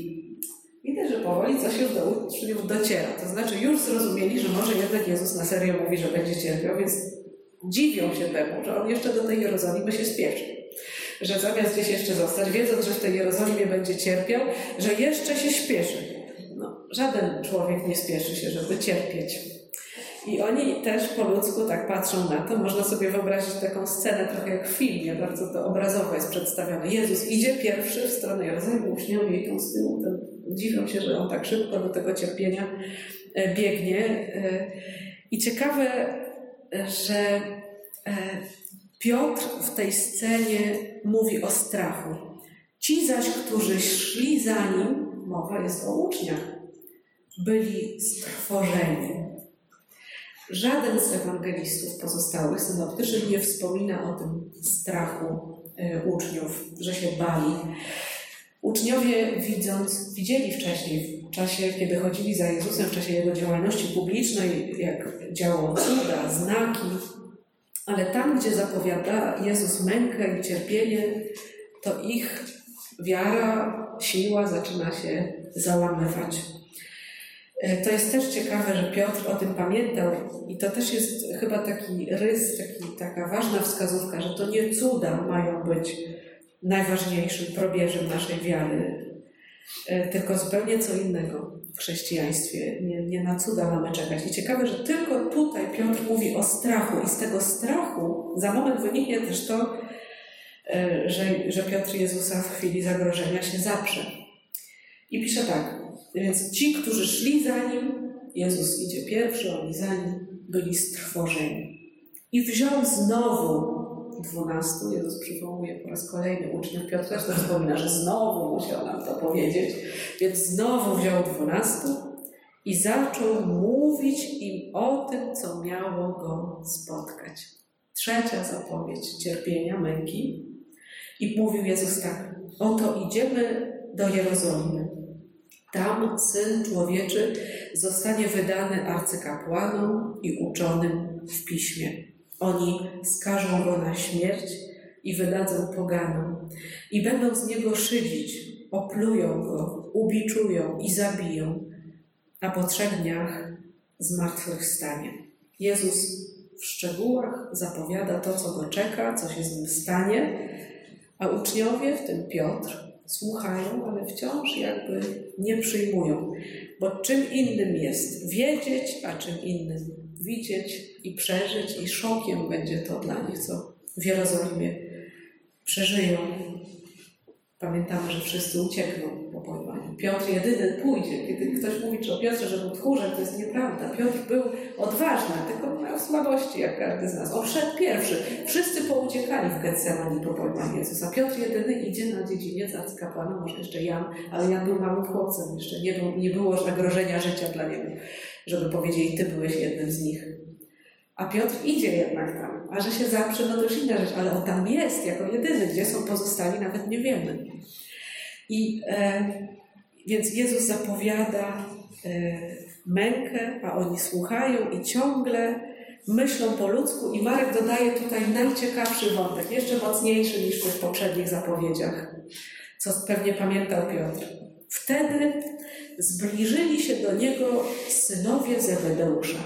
Widać, że powoli coś już do uczniów dociera. To znaczy już zrozumieli, że może jednak Jezus na serio mówi, że będzie cierpiał, więc dziwią się temu, że on jeszcze do tej Jerozolimy się spieszy. Że zamiast gdzieś jeszcze zostać, wiedząc, że w tej Jerozolimie będzie cierpiał, że jeszcze się śpieszy. No, żaden człowiek nie spieszy się, żeby cierpieć. I oni też po ludzku tak patrzą na to. Można sobie wyobrazić taką scenę trochę jak w filmie, bardzo to obrazowo jest przedstawione. Jezus idzie pierwszy w stronę Jerozolimy, uczniowie idą z tyłu, ten dziwią się, że on tak szybko do tego cierpienia e, biegnie. E, I ciekawe, że e, Piotr w tej scenie mówi o strachu. Ci zaś, którzy szli za nim, mowa jest o uczniach, byli strwożeni. Żaden z ewangelistów pozostałych, synoptycznych, nie wspomina o tym strachu uczniów, że się bali. Uczniowie widząc, widzieli wcześniej, w czasie, kiedy chodzili za Jezusem, w czasie Jego działalności publicznej, jak działał cuda, znaki, ale tam, gdzie zapowiada Jezus mękę i cierpienie, to ich wiara, siła zaczyna się załamywać. E, to jest też ciekawe, że Piotr o tym pamiętał i to też jest chyba taki rys, taki, taka ważna wskazówka, że to nie cuda mają być najważniejszym probierzem naszej wiary, tylko zupełnie co innego w chrześcijaństwie. Nie, nie na cuda mamy czekać. I ciekawe, że tylko tutaj Piotr mówi o strachu i z tego strachu za moment wyniknie też to, e, że, że Piotr Jezusa w chwili zagrożenia się zaprze. I pisze tak, więc ci, którzy szli za nim, Jezus idzie pierwszy, oni za nim, byli strwożeni. I wziął znowu dwunastu, Jezus przywołuje po raz kolejny uczniów, Piotr też to wspomina, że znowu musiał nam to powiedzieć, więc znowu wziął dwunastu i zaczął mówić im o tym, co miało go spotkać. Trzecia zapowiedź cierpienia, męki. I mówił Jezus tak, oto idziemy do Jerozolimy. Tam Syn Człowieczy zostanie wydany arcykapłanom i uczonym w piśmie. Oni skażą go na śmierć i wydadzą poganom, i będą z niego szydzić, oplują go, ubiczują i zabiją, a po trzech dniach zmartwychwstanie. Jezus w szczegółach zapowiada to, co go czeka, co się z nim stanie, a uczniowie, w tym Piotr, słuchają, ale wciąż jakby nie przyjmują. Bo czym innym jest wiedzieć, a czym innym widzieć i przeżyć, i szokiem będzie to dla nich, co w Jerozolimie przeżyją. Pamiętamy, że wszyscy uciekną po pojmaniu. Piotr jedyny pójdzie. Kiedy ktoś mówi o Piotrze, że był tchórzem, to jest nieprawda. Piotr był odważny, tylko miał słabości, jak każdy z nas. On szedł pierwszy. Wszyscy pouciekali w Getsemani po pojmaniu Jezusa. Piotr jedyny idzie na dziedziniec arcykapłana, może jeszcze Jan, ale Jan był małym chłopcem. Jeszcze nie, był, nie było zagrożenia życia dla niego, żeby powiedzieli, ty byłeś jednym z nich. A Piotr idzie jednak tam, a że się zaprze, no to już inna rzecz, ale on tam jest jako jedyny, gdzie są pozostali, nawet nie wiemy. I e, więc Jezus zapowiada e, mękę, a oni słuchają i ciągle myślą po ludzku i Marek dodaje tutaj najciekawszy wątek, jeszcze mocniejszy niż w poprzednich zapowiedziach, co pewnie pamiętał Piotr. Wtedy zbliżyli się do niego synowie Zebedeusza,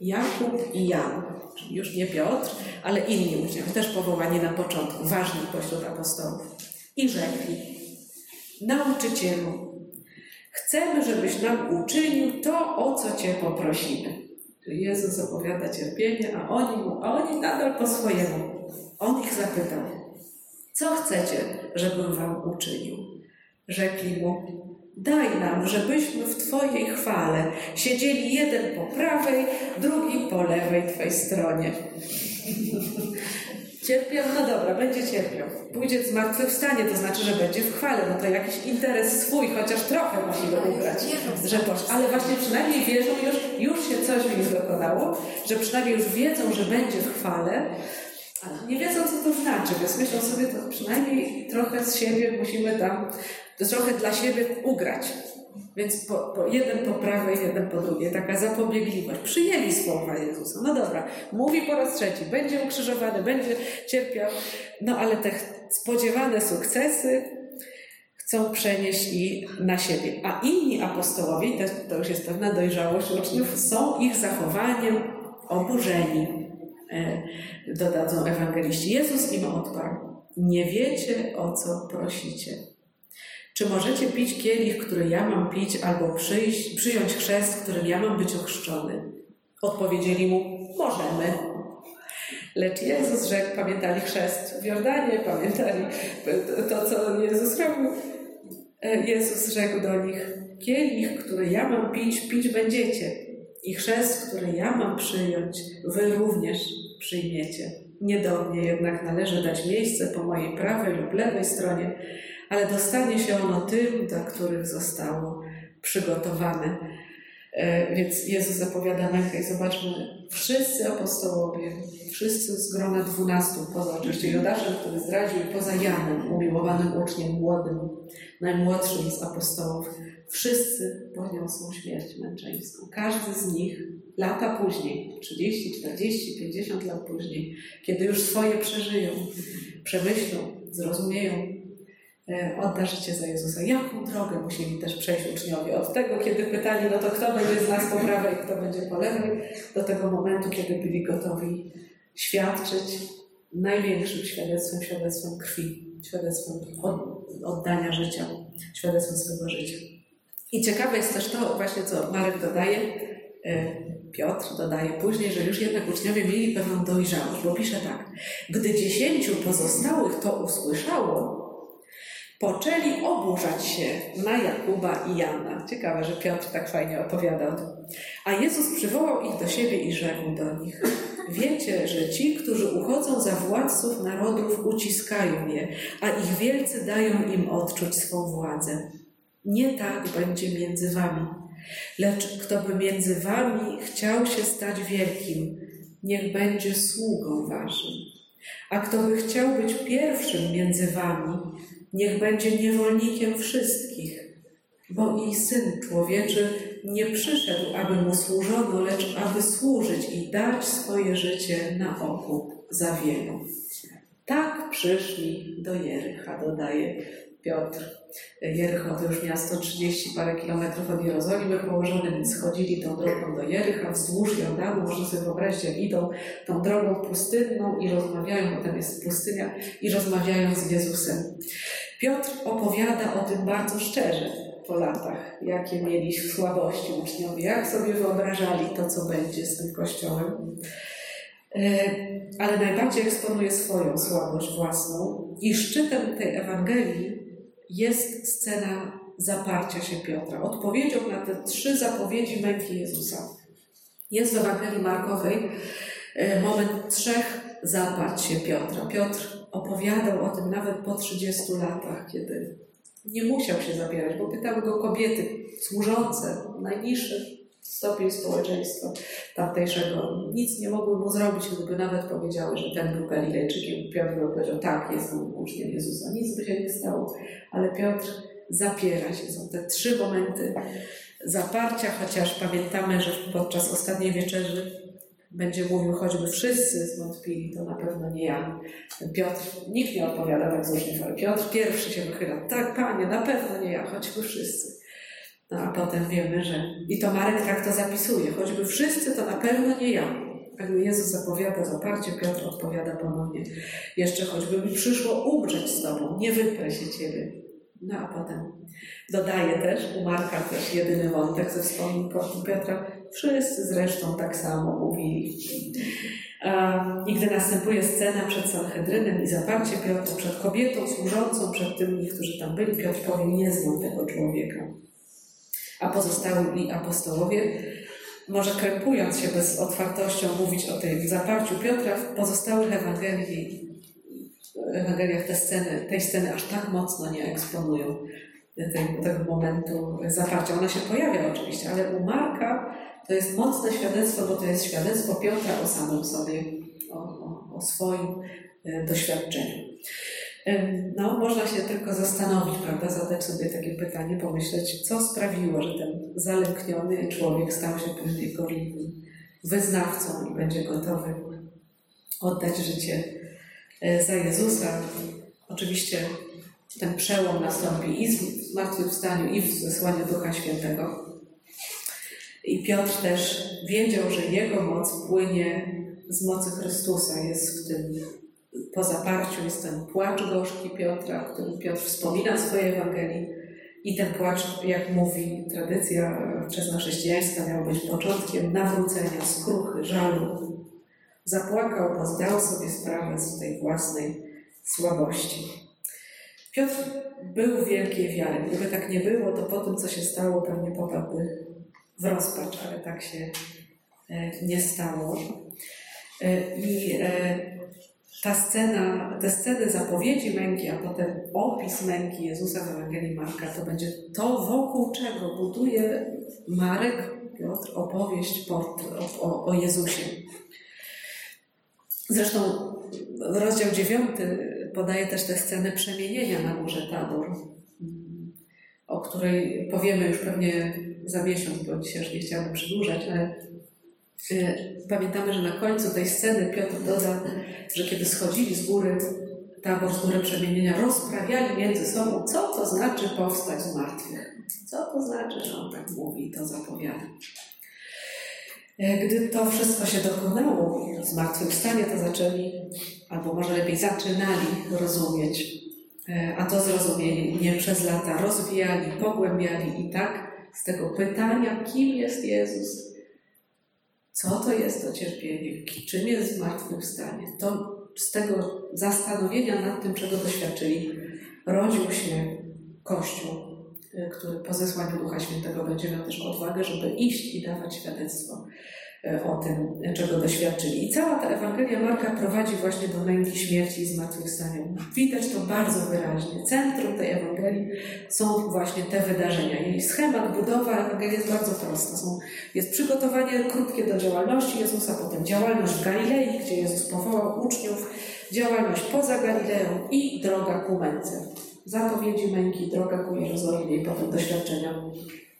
Jakub i Jan, czyli już nie Piotr, ale inni uczniowie, też powołani na początku, ważni pośród apostołów. I rzekli, nauczycielu, chcemy, żebyś nam uczynił to, o co Cię poprosimy. Jezus opowiada cierpienie, a oni, a oni nadal po swojemu. On ich zapytał, co chcecie, żebym wam uczynił? Rzekli mu, Daj nam, żebyśmy w Twojej chwale siedzieli jeden po prawej, drugi po lewej Twojej stronie. Cierpiał? No dobra, będzie cierpiał. Pójdzie zmartwychwstanie, to znaczy, że będzie w chwale. No to jakiś interes swój, chociaż trochę musimy ugrać. Że posz... Ale właśnie przynajmniej wierzą już, już się coś w nich dokonało, że przynajmniej już wiedzą, że będzie w chwale, ale nie wiedzą, co to znaczy, więc myślą sobie, to przynajmniej trochę z siebie musimy tam to trochę dla siebie ugrać. Więc po, po jeden po prawej, jeden po drugiej. Taka zapobiegliwość. Przyjęli słowa Jezusa. No dobra, mówi po raz trzeci, będzie ukrzyżowany, będzie cierpiał. No ale te spodziewane sukcesy chcą przenieść i na siebie. A inni apostołowie, to już jest pewna dojrzałość uczniów, są ich zachowaniem oburzeni. E, dodadzą ewangeliści. Jezus im odparł: Nie wiecie, o co prosicie. Czy możecie pić kielich, który ja mam pić, albo przyjść, przyjąć chrzest, którym ja mam być ochrzczony? Odpowiedzieli mu, możemy. Lecz Jezus rzekł, pamiętali chrzest w Jordanie, pamiętali to, co Jezus robił. Jezus rzekł do nich, kielich, który ja mam pić, pić będziecie. I chrzest, który ja mam przyjąć, wy również przyjmiecie. Nie do mnie jednak należy dać miejsce po mojej prawej lub lewej stronie, ale dostanie się ono tym, dla których zostało przygotowane. E, więc Jezus zapowiada mękę i zobaczmy, wszyscy apostołowie, wszyscy z grona dwunastu, poza oczywiście Jodaszem, który zdradził, poza Janem, umiłowanym uczniem, młodym, najmłodszym z apostołów, wszyscy poniosą śmierć męczeńską. Każdy z nich lata później, 30, 40, 50 lat później, kiedy już swoje przeżyją, przemyślą, zrozumieją, odda życie za Jezusa. Jaką drogę musieli też przejść uczniowie? Od tego, kiedy pytali, no to kto będzie z nas po prawej, kto będzie po lewej, do tego momentu, kiedy byli gotowi świadczyć największym świadectwem, świadectwem krwi, świadectwem oddania życia, świadectwem swego życia. I ciekawe jest też to właśnie, co Marek dodaje, e, Piotr dodaje później, że już jednak uczniowie mieli pewną dojrzałość, bo pisze tak. Gdy dziesięciu pozostałych to usłyszało, poczęli oburzać się na Jakuba i Jana. Ciekawe, że Piotr tak fajnie opowiadał. A Jezus przywołał ich do siebie i rzekł do nich: Wiecie, że ci, którzy uchodzą za władców narodów, uciskają je, a ich wielcy dają im odczuć swą władzę. Nie tak będzie między wami. Lecz kto by między wami chciał się stać wielkim, niech będzie sługą waszym. A kto by chciał być pierwszym między wami, niech będzie niewolnikiem wszystkich, bo i Syn Człowieczy nie przyszedł, aby Mu służono, lecz aby służyć i dać swoje życie na okup za wielu. Tak przyszli do Jericha, dodaje Piotr. Jericho to już miasto 30 parę kilometrów od Jerozolimy położone, więc chodzili tą drogą do Jericha wzdłuż Jordanu. Można sobie wyobrazić, jak idą tą drogą pustynną i rozmawiają, bo tam jest pustynia, i rozmawiają z Jezusem. Piotr opowiada o tym bardzo szczerze po latach, jakie mieli słabości uczniowie, jak sobie wyobrażali to, co będzie z tym kościołem. E, ale najbardziej eksponuje swoją słabość własną i szczytem tej Ewangelii jest scena zaparcia się Piotra, odpowiedzią na te trzy zapowiedzi męki Jezusa. Jest w Ewangelii Markowej e, moment trzech zaparć się Piotra. Piotr opowiadał o tym nawet po 30 latach, kiedy nie musiał się zabierać, bo pytały go kobiety służące, najniższy stopień społeczeństwa tamtejszego. Nic nie mogły mu zrobić, gdyby nawet powiedziały, że ten był Galilejczykiem. Piotr powiedział, tak, jestem uczniem Jezusa. Nic by się nie stało. Ale Piotr zapiera się. Są te trzy momenty zaparcia, chociaż pamiętamy, że podczas ostatniej wieczerzy będzie mówił, choćby wszyscy zwątpili, to na pewno nie ja. Piotr, nikt nie odpowiada tak złośliwie, ale Piotr pierwszy się wychyla. Tak, panie, na pewno nie ja, choćby wszyscy. No a potem wiemy, że i to Marek tak to zapisuje, choćby wszyscy, to na pewno nie ja. Jakby Jezus zapowiada zaparcie, Piotr odpowiada ponownie. Jeszcze choćby mi przyszło umrzeć z Tobą, nie wyprę się Ciebie. No a potem dodaje też, u Marka też jedyny wątek ze wspomnień Piotra, Wszyscy zresztą tak samo mówili. I gdy następuje scena przed Sanhedrynem i zaparcie Piotra przed kobietą służącą, przed tymi, którzy tam byli, Piotr powie, nie znam tego człowieka. A pozostali apostołowie, może krępując się bez otwartością mówić o tym zaparciu Piotra, w pozostałych Ewangelii, Ewangeliach te sceny, tej sceny aż tak mocno nie eksponują tego, tego momentu zaparcia. Ona się pojawia oczywiście, ale u Marka to jest mocne świadectwo, bo to jest świadectwo Piotra o samym sobie, o, o, o swoim e, doświadczeniu. No, można się tylko zastanowić, prawda, zadać sobie takie pytanie, pomyśleć, co sprawiło, że ten zalękniony człowiek stał się później gorliwym wyznawcą i będzie gotowy oddać życie e, za Jezusa. Oczywiście ten przełom nastąpi i w zmartwychwstaniu, i w zesłaniu Ducha Świętego. I Piotr też wiedział, że jego moc płynie z mocy Chrystusa. Jest w tym, po zaparciu jest ten płacz gorzki Piotra, o którym Piotr wspomina w swojej Ewangelii. I ten płacz, jak mówi tradycja wczesnochrześcijańska, miał być początkiem nawrócenia, skruchy, żalu. Zapłakał, bo zdał sobie sprawę z tej własnej słabości. Piotr był wielkiej wiary. Gdyby tak nie było, to po tym, co się stało, pewnie popadłby w rozpacz, ale tak się e, nie stało. E, I e, ta scena, te sceny zapowiedzi męki, a potem opis męki Jezusa w Ewangelii Marka, to będzie to, wokół czego buduje Marek, Piotr, opowieść o, o, o Jezusie. Zresztą rozdział dziewiąty podaje też tę scenę przemienienia na górze Tabor, o której powiemy już pewnie za miesiąc, bo dzisiaj już nie chciałabym przedłużać, ale pamiętamy, że na końcu tej sceny Piotr doda, że kiedy schodzili z góry, tabor z góry przemienienia, rozprawiali między sobą, co to znaczy powstać z martwych. Co to znaczy, że on tak mówi i to zapowiada. E, gdy to wszystko się dokonało zmartwychwstanie, to zaczęli, albo może lepiej zaczynali rozumieć, e, a to zrozumieli nie przez lata, rozwijali, pogłębiali i tak z tego pytania, kim jest Jezus, co to jest to cierpienie, czym jest zmartwychwstanie, to z tego zastanowienia nad tym, czego doświadczyli, rodził się Kościół, e, który po zesłaniu Ducha Świętego będzie miał też odwagę, żeby iść i dawać świadectwo o tym, czego doświadczyli. I cała ta Ewangelia Marka prowadzi właśnie do męki, śmierci i zmartwychwstania. Widać to bardzo wyraźnie. Centrum tej Ewangelii są właśnie te wydarzenia. Jej schemat, budowa Ewangelii jest bardzo prosta. Są, jest przygotowanie krótkie do działalności Jezusa, potem działalność w Galilei, gdzie Jezus powołał uczniów, działalność poza Galileą i droga ku męce. Zapowiedzi męki, droga ku Jerozolimie i potem doświadczenia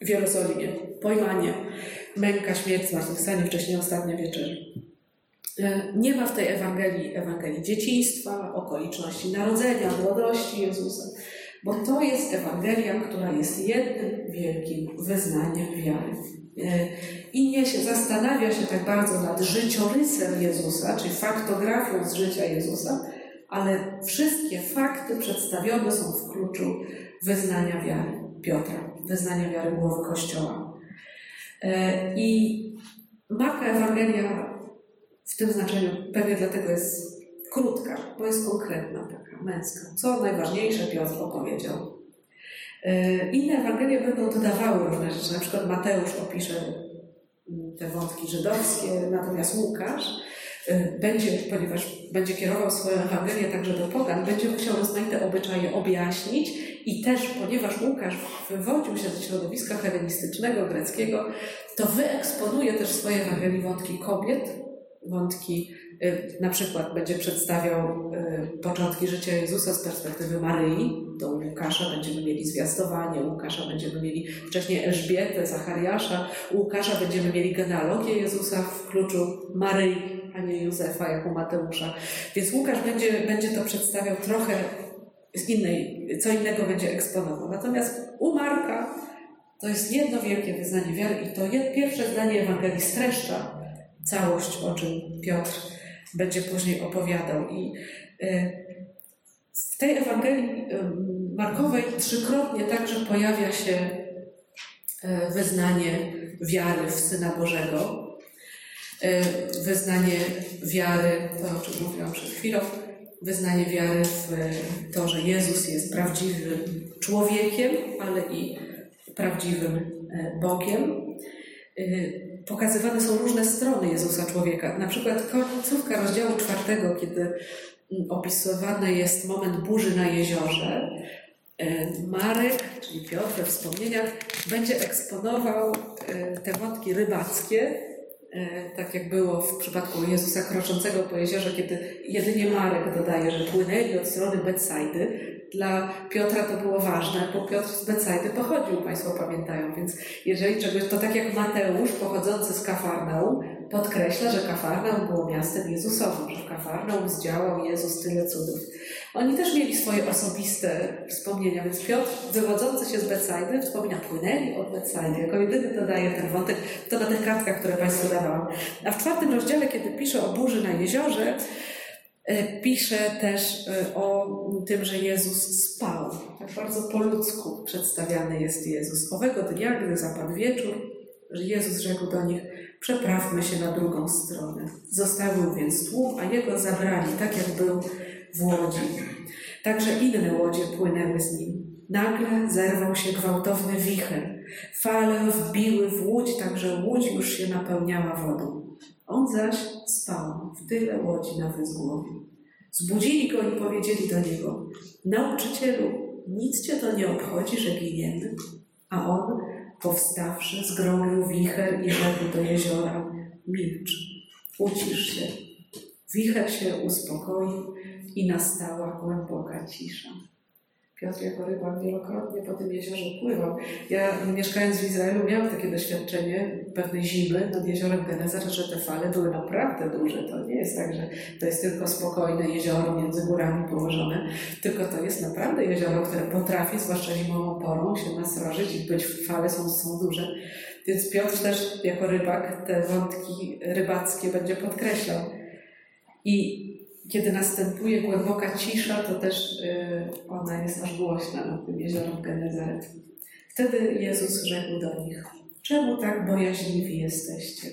w Jerozolimie. Pojmanie męka, śmierć, zmartwychwstanie, wcześniej ostatnia wieczerzy. E, nie ma w tej Ewangelii Ewangelii dzieciństwa, okoliczności narodzenia, młodości Jezusa, bo to jest Ewangelia, która jest jednym wielkim wyznaniem wiary. E, I nie się zastanawia się tak bardzo nad życiorysem Jezusa, czyli faktografią z życia Jezusa, ale wszystkie fakty przedstawione są w kluczu wyznania wiary Piotra, wyznania wiary głowy Kościoła. E, I Marka Ewangelia w tym znaczeniu pewnie dlatego jest krótka, bo jest konkretna, taka męska. Co najważniejsze Piotr opowiedział. E, inne Ewangelie będą dodawały różne rzeczy, na przykład Mateusz opisze mm, te wątki żydowskie, natomiast Łukasz będzie, ponieważ będzie kierował swoją Ewangelię także do pogan, będzie musiał rozmaite obyczaje objaśnić i też, ponieważ Łukasz wywodził się ze środowiska hellenistycznego, greckiego, to wyeksponuje też w swojej Ewangelii wątki kobiet, wątki, y, na przykład będzie przedstawiał y, początki życia Jezusa z perspektywy Maryi. Do Łukasza będziemy mieli zwiastowanie, Łukasza będziemy mieli wcześniej Elżbietę, Zachariasza, Łukasza będziemy mieli genealogię Jezusa w kluczu Maryi, a nie Józefa, jak u Mateusza. Więc Łukasz będzie, będzie to przedstawiał trochę z innej, co innego będzie eksponował. Natomiast u Marka to jest jedno wielkie wyznanie wiary i to pierwsze zdanie Ewangelii streszcza całość, o czym Piotr będzie później opowiadał. I y, w tej Ewangelii y, Markowej trzykrotnie także pojawia się y, wyznanie wiary w Syna Bożego, wyznanie wiary, to o czym mówiłam przed chwilą, wyznanie wiary w to, że Jezus jest prawdziwym człowiekiem, ale i prawdziwym e, Bogiem. E, pokazywane są różne strony Jezusa człowieka. Na przykład końcówka rozdziału czwartego, kiedy mm, opisywany jest moment burzy na jeziorze, e, Marek, czyli Piotr we wspomnieniach, będzie eksponował te wątki rybackie, E, tak jak było w przypadku Jezusa kroczącego po jeziorze, kiedy jedynie Marek dodaje, że płynęli od strony Betsajdy. Dla Piotra to było ważne, bo Piotr z Betsajdy pochodził, Państwo pamiętają, więc jeżeli czegoś, to tak jak Mateusz pochodzący z Kafarnaum podkreśla, że Kafarnaum było miastem Jezusowym, że w Kafarnaum zdziałał Jezus tyle cudów. Oni też mieli swoje osobiste wspomnienia, więc Piotr, wywodzący się z Betsajdy, wspomina, płynęli od Betsajdy. Jako jedyny dodaje ten wątek, to na tych kartkach, które Państwu dawałam. A w czwartym rozdziale, kiedy pisze o burzy na jeziorze, e, pisze też e, o tym, że Jezus spał. Tak bardzo po ludzku przedstawiany jest Jezus. Owego dnia, gdy zapadł wieczór, Jezus rzekł do nich, przeprawmy się na drugą stronę. Zostawił więc tłum, a jego zabrali, tak jak był w Łodzi. Także inne łodzie płynęły z nim. Nagle zerwał się gwałtowny wicher. Fale wbiły w łódź, tak że łódź już się napełniała wodą. On zaś spał w tyle łodzi na wyzgłowie. Zbudzili go i powiedzieli do niego: Nauczycielu, nic cię to nie obchodzi, że giniemy? A on, powstawszy, zgromił wicher i rzekł do jeziora: Milcz, ucisz się. Wicher się uspokoił i nastała głęboka cisza. Piotr jako rybak wielokrotnie po tym jeziorze pływał. Ja mieszkając w Izraelu miałam takie doświadczenie pewnej zimy nad jeziorem Genezaret, że te fale były naprawdę duże. To nie jest tak, że to jest tylko spokojne jezioro między górami położone, tylko to jest naprawdę jezioro, które potrafi, zwłaszcza zimową porą, się nasrożyć i być fale są, są duże. Więc Piotr też jako rybak te wątki rybackie będzie podkreślał. I kiedy następuje głęboka cisza, to też y, ona jest aż głośna nad tym jeziorem Genezaret. Wtedy Jezus rzekł do nich: Czemu tak bojaźliwi jesteście?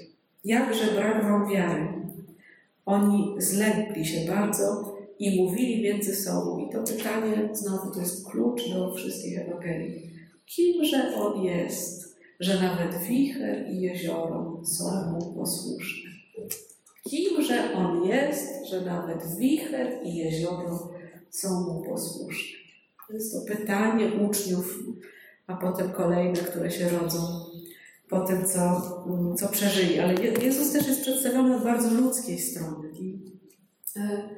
Jakże brak wam wiary? Oni zlękli się bardzo i mówili między sobą. I to pytanie znowu to jest klucz do wszystkich Ewangelii. Kimże on jest, że nawet wicher i jezioro są mu posłuszne? Kimże on jest, że nawet wicher i jezioro są mu posłuszne? To jest to pytanie uczniów, a potem kolejne, które się rodzą po tym, co, co przeżyli. Ale Jezus też jest przedstawiony od bardzo ludzkiej strony. I, e,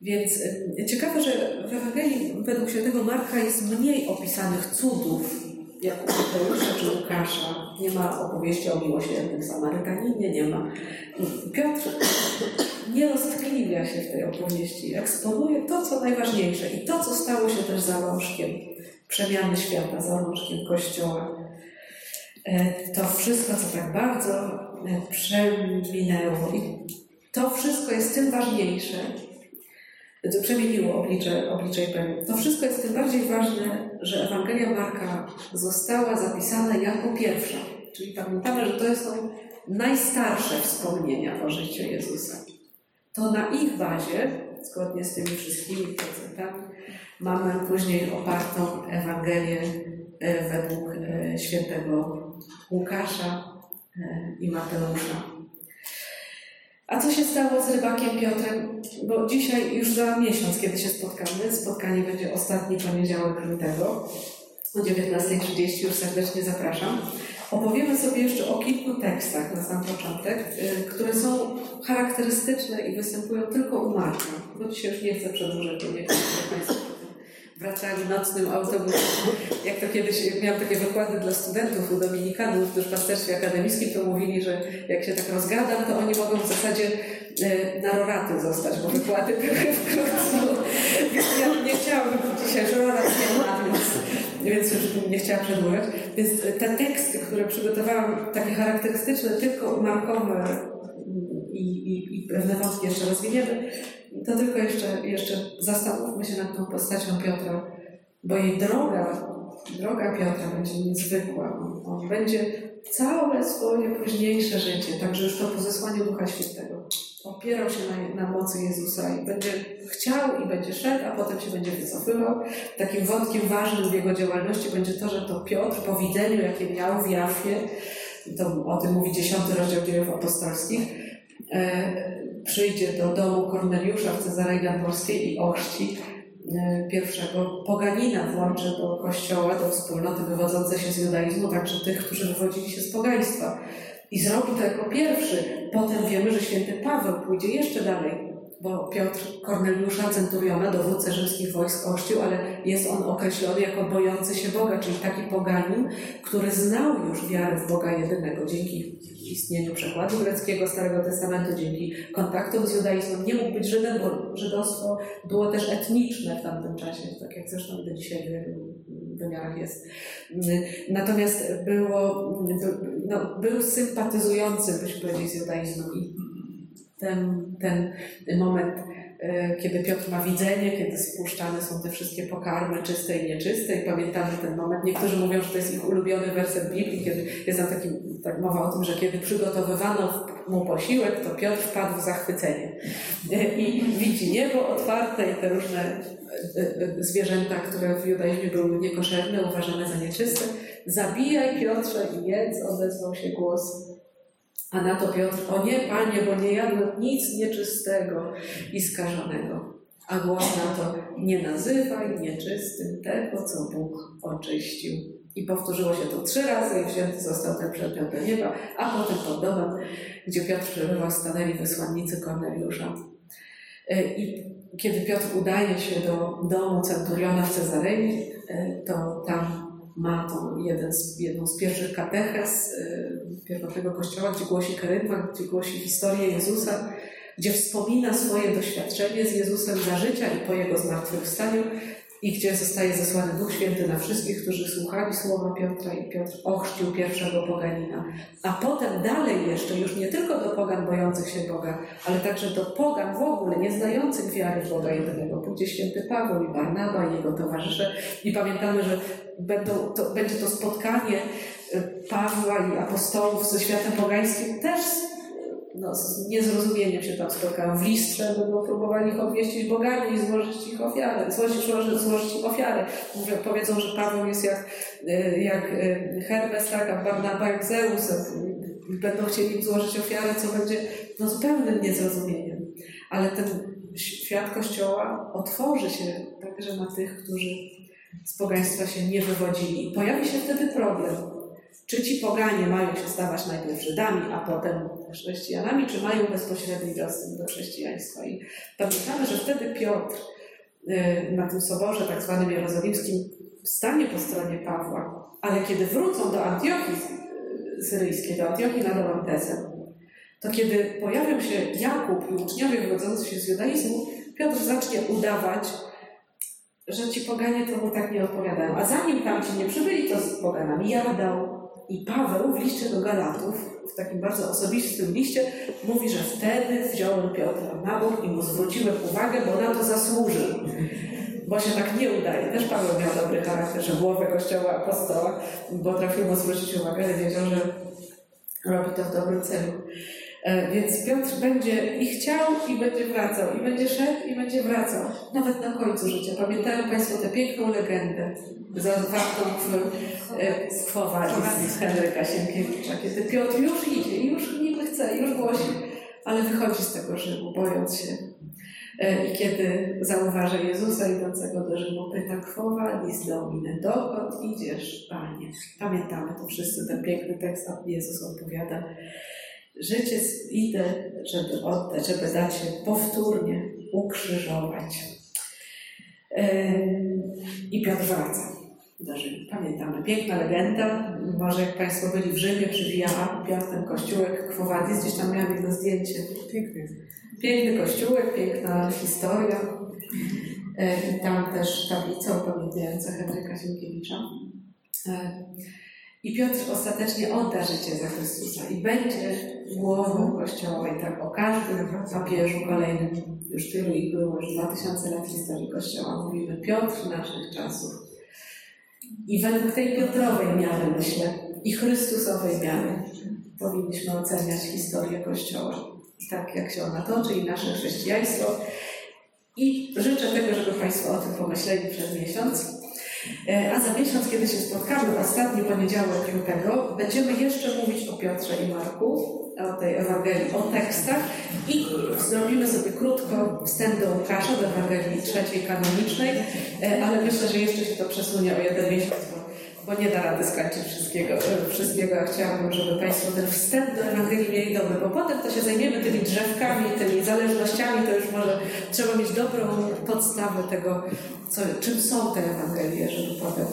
więc e, ciekawe, że w Ewangelii według świętego Marka jest mniej opisanych cudów, jak u Mateusza czy Łukasza. Nie ma opowieści o miłosiernym Samarytaninie, nie ma. Piotr nie roztkliwia się w tej opowieści. Eksponuje to, co najważniejsze i to, co stało się też zalążkiem przemiany świata, zalążkiem Kościoła. E, to wszystko, co tak bardzo e, przeminęło. I to wszystko jest tym ważniejsze, przemieniło oblicze, oblicze Imperium. To wszystko jest tym bardziej ważne, że Ewangelia Marka została zapisana jako pierwsza. Czyli pamiętamy, że to są najstarsze wspomnienia o życiu Jezusa. To na ich bazie, zgodnie z tymi wszystkimi procentami, mamy później opartą Ewangelię e, według e, świętego Łukasza e, i Mateusza. A co się stało z rybakiem Piotrem? Bo dzisiaj, już za miesiąc, kiedy się spotkamy, spotkanie będzie ostatni poniedziałek lutego o 19.30, już serdecznie zapraszam. Opowiemy sobie jeszcze o kilku tekstach na sam początek, y, które są charakterystyczne i występują tylko u Marka. Bo dzisiaj już nie chcę przedłużać, bo nie chcę Państwu wracali nocnym autobusem. Jak to kiedyś, miałam takie wykłady dla studentów u Dominikanów w duszpasterstwie akademickim, to mówili, że jak się tak rozgadam, to oni mogą w zasadzie e, na roraty zostać, bo wykłady były wkrótce. Więc ja nie chciałam dzisiaj, że rorat nie ma, więc, więc już nie chciałam przedłużać. Więc te teksty, które przygotowałam, takie charakterystyczne, tylko markowe i, i, i pewne wątki jeszcze rozwiniemy, to tylko jeszcze, jeszcze zastanówmy się nad tą postacią Piotra, bo jej droga, droga Piotra będzie niezwykła. On, będzie całe swoje późniejsze życie, także już to po zesłaniu Ducha Świętego, opierał się na, na mocy Jezusa i będzie chciał i będzie szedł, a potem się będzie wycofywał. Takim wątkiem ważnym w jego działalności będzie to, że to Piotr po widzeniu, jakie miał w Jafie, to o tym mówi dziesiąty rozdział dziejów apostolskich, e, przyjdzie do domu Korneliusza w Cezarei Nadmorskiej i ochrzci e, pierwszego poganina, włączy do kościoła, do wspólnoty wywodzącej się z judaizmu, także tych, którzy wywodzili się z pogaństwa. I zrobi to jako pierwszy. Potem wiemy, że święty Paweł pójdzie jeszcze dalej, bo Piotr Korneliusza, centuriona, dowódcę rzymskich wojsk ochrzcił, ale jest on określony jako bojący się Boga, czyli taki poganin, który znał już wiarę w Boga jedynego dzięki istnieniu przekładu greckiego Starego Testamentu, dzięki kontaktom z judaizmem. Nie mógł być Żydem, bo żydostwo było też etniczne w tamtym czasie, tak jak zresztą do dzisiaj w wielu wymiarach jest. Natomiast było, no, był sympatyzujący, byśmy powiedzieli, z judaizmem i ten, ten moment E, kiedy Piotr ma widzenie, kiedy spuszczane są te wszystkie pokarmy czyste i nieczyste i pamiętamy ten moment. Niektórzy mówią, że to jest ich ulubiony werset Biblii, kiedy jest tam taki tak mowa o tym, że kiedy przygotowywano mu posiłek, to Piotr wpadł w zachwycenie. I widzi niebo otwarte i te różne e, e, zwierzęta, które w judaizmie były niekoszerne, uważane za nieczyste. Zabijaj Piotrze i jedz, odezwał się głos. A na to Piotr, o nie, panie, bo nie jadłem nic nieczystego i skażonego. A głos na to, nie nazywaj nieczystym tego, co Bóg oczyścił. I powtórzyło się to trzy razy i wzięty został ten przedmiot do nieba, a potem pod domem, gdzie Piotr przebywał, stanęli wysłannicy Korneliusza. E, I kiedy Piotr udaje się do domu centuriona w Cezarei, e, to tam ma tą jeden z, jedną z pierwszych katechez e, pierwotnego kościoła, gdzie głosi kerygmat, gdzie głosi historię Jezusa, gdzie wspomina swoje doświadczenie z Jezusem za życia i po Jego zmartwychwstaniu i gdzie zostaje zesłany Duch Święty na wszystkich, którzy słuchali słowa Piotra i Piotr ochrzcił pierwszego poganina. A potem dalej jeszcze, już nie tylko do pogan bojących się Boga, ale także do pogan w ogóle, nie znających wiary Boga jedynego. Pójdzie święty Paweł i Barnaba i jego towarzysze i pamiętamy, że będą, to, będzie to spotkanie y, Pawła i apostołów ze światem pogańskim też no, z niezrozumieniem się tam spotkają. W listrze będą próbowali ich obwieścić bogami i złożyć ich ofiarę, złożyć, złożyć, ich ofiarę. Mówią, powiedzą, że Paweł jest jak, y, jak y, Hermes, tak, a Barnaba jak Zeus. Będą chcieli im złożyć ofiarę, co będzie no, zupełnym niezrozumieniem. Ale ten świat Kościoła otworzy się także na tych, którzy z pogaństwa się nie wywodzili. Pojawi się wtedy problem czy ci poganie mają się stawać najpierw Żydami, a potem chrześcijanami, czy mają bezpośredni dostęp do chrześcijaństwa? I pamiętamy, że wtedy Piotr y, na tym soborze tak zwanym jerozolimskim stanie po stronie Pawła, ale kiedy wrócą do Antiochii y, syryjskiej, do Antiochii nad Orantesem, to kiedy pojawią się Jakub i uczniowie wywodzący się z judaizmu, Piotr zacznie udawać, że ci poganie to mu tak nie odpowiadają. A zanim tam ci nie przybyli, to z poganami jadał, i Paweł w liście do Galatów, w takim bardzo osobistym liście, mówi, że wtedy wziąłem Piotra na bok i mu zwróciłem uwagę, bo na to zasłużył. Bo się tak nie udaje. Też Paweł miał dobry charakter, że głowę kościoła apostoła, bo trafił mu zwrócić uwagę, ale wiedział, że robi to w dobrym celu. E, więc Piotr będzie i chciał, i będzie wracał, i będzie szedł, i będzie wracał. Nawet na końcu życia. Pamiętają Państwo tę piękną legendę zawartą w, e, w Kwowadzi z Henryka Sienkiewicza, kiedy Piotr już idzie, już niby chce, już głosi, ale wychodzi z tego Rzymu, bojąc się. E, I kiedy zauważa Jezusa idącego do Rzymu, pyta Kwowa, list domine, dokąd idziesz, Panie? Pamiętamy to wszyscy, ten piękny tekst, a Jezus odpowiada, Życie idę, żeby oddać, żeby dać się powtórnie ukrzyżować. I Piotr wraca do Rzymu. Pamiętamy, piękna legenda. Może jak Państwo byli w Rzymie, przywija Piotr ten kościółek Kwowadis, gdzieś tam miałem jedno zdjęcie. Piękny. Piękny kościółek, piękna historia. I tam też tablica upamiętniająca Henryka Sienkiewicza. I Piotr ostatecznie odda życie za Chrystusa i będzie głową Kościoła. I tak o każdym papieżu kolejnym, już tylu ich było, już 2000 lat historii Kościoła, mówimy Piotr naszych czasów. I według tej Piotrowej miary, myślę, i Chrystusowej miary powinniśmy oceniać historię Kościoła. Tak jak się ona toczy i nasze chrześcijaństwo. I życzę tego, żeby Państwo o tym pomyśleli przez miesiąc. E, a za miesiąc, kiedy się spotkamy, ostatni poniedziałek lutego, będziemy jeszcze mówić o Piotrze i Marku, o tej Ewangelii, o tekstach i zrobimy sobie krótko wstęp do Łukasza, do Ewangelii trzeciej kanonicznej, e, ale myślę, że jeszcze się to przesunie o jeden miesiąc, bo, nie da rady skończyć wszystkiego. E, wszystkiego. Ja chciałabym, żeby Państwo ten wstęp do Ewangelii mieli dobry, bo potem to się zajmiemy tymi drzewkami, tymi zależnościami, to już może trzeba mieć dobrą podstawę tego, co, czym są te Ewangelie, żeby potem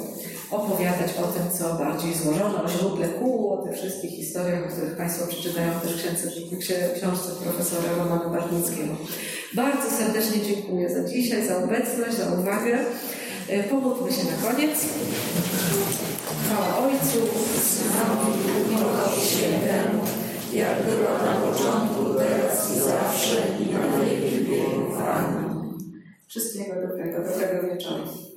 opowiadać o tym, co bardziej złożone, o źródle kół, o tych wszystkich historiach, o których Państwo przeczytają też w książce, książce profesora Romana Barnickiego. Bardzo serdecznie dziękuję za dzisiaj, za obecność, za uwagę. E, pomódlmy się na koniec. Chwała Ojcu, Synowi i Duchowi Świętemu, jak była na początku, teraz i zawsze i na wieki wieków. Wszystkiego dobrego, dobrego wieczoru.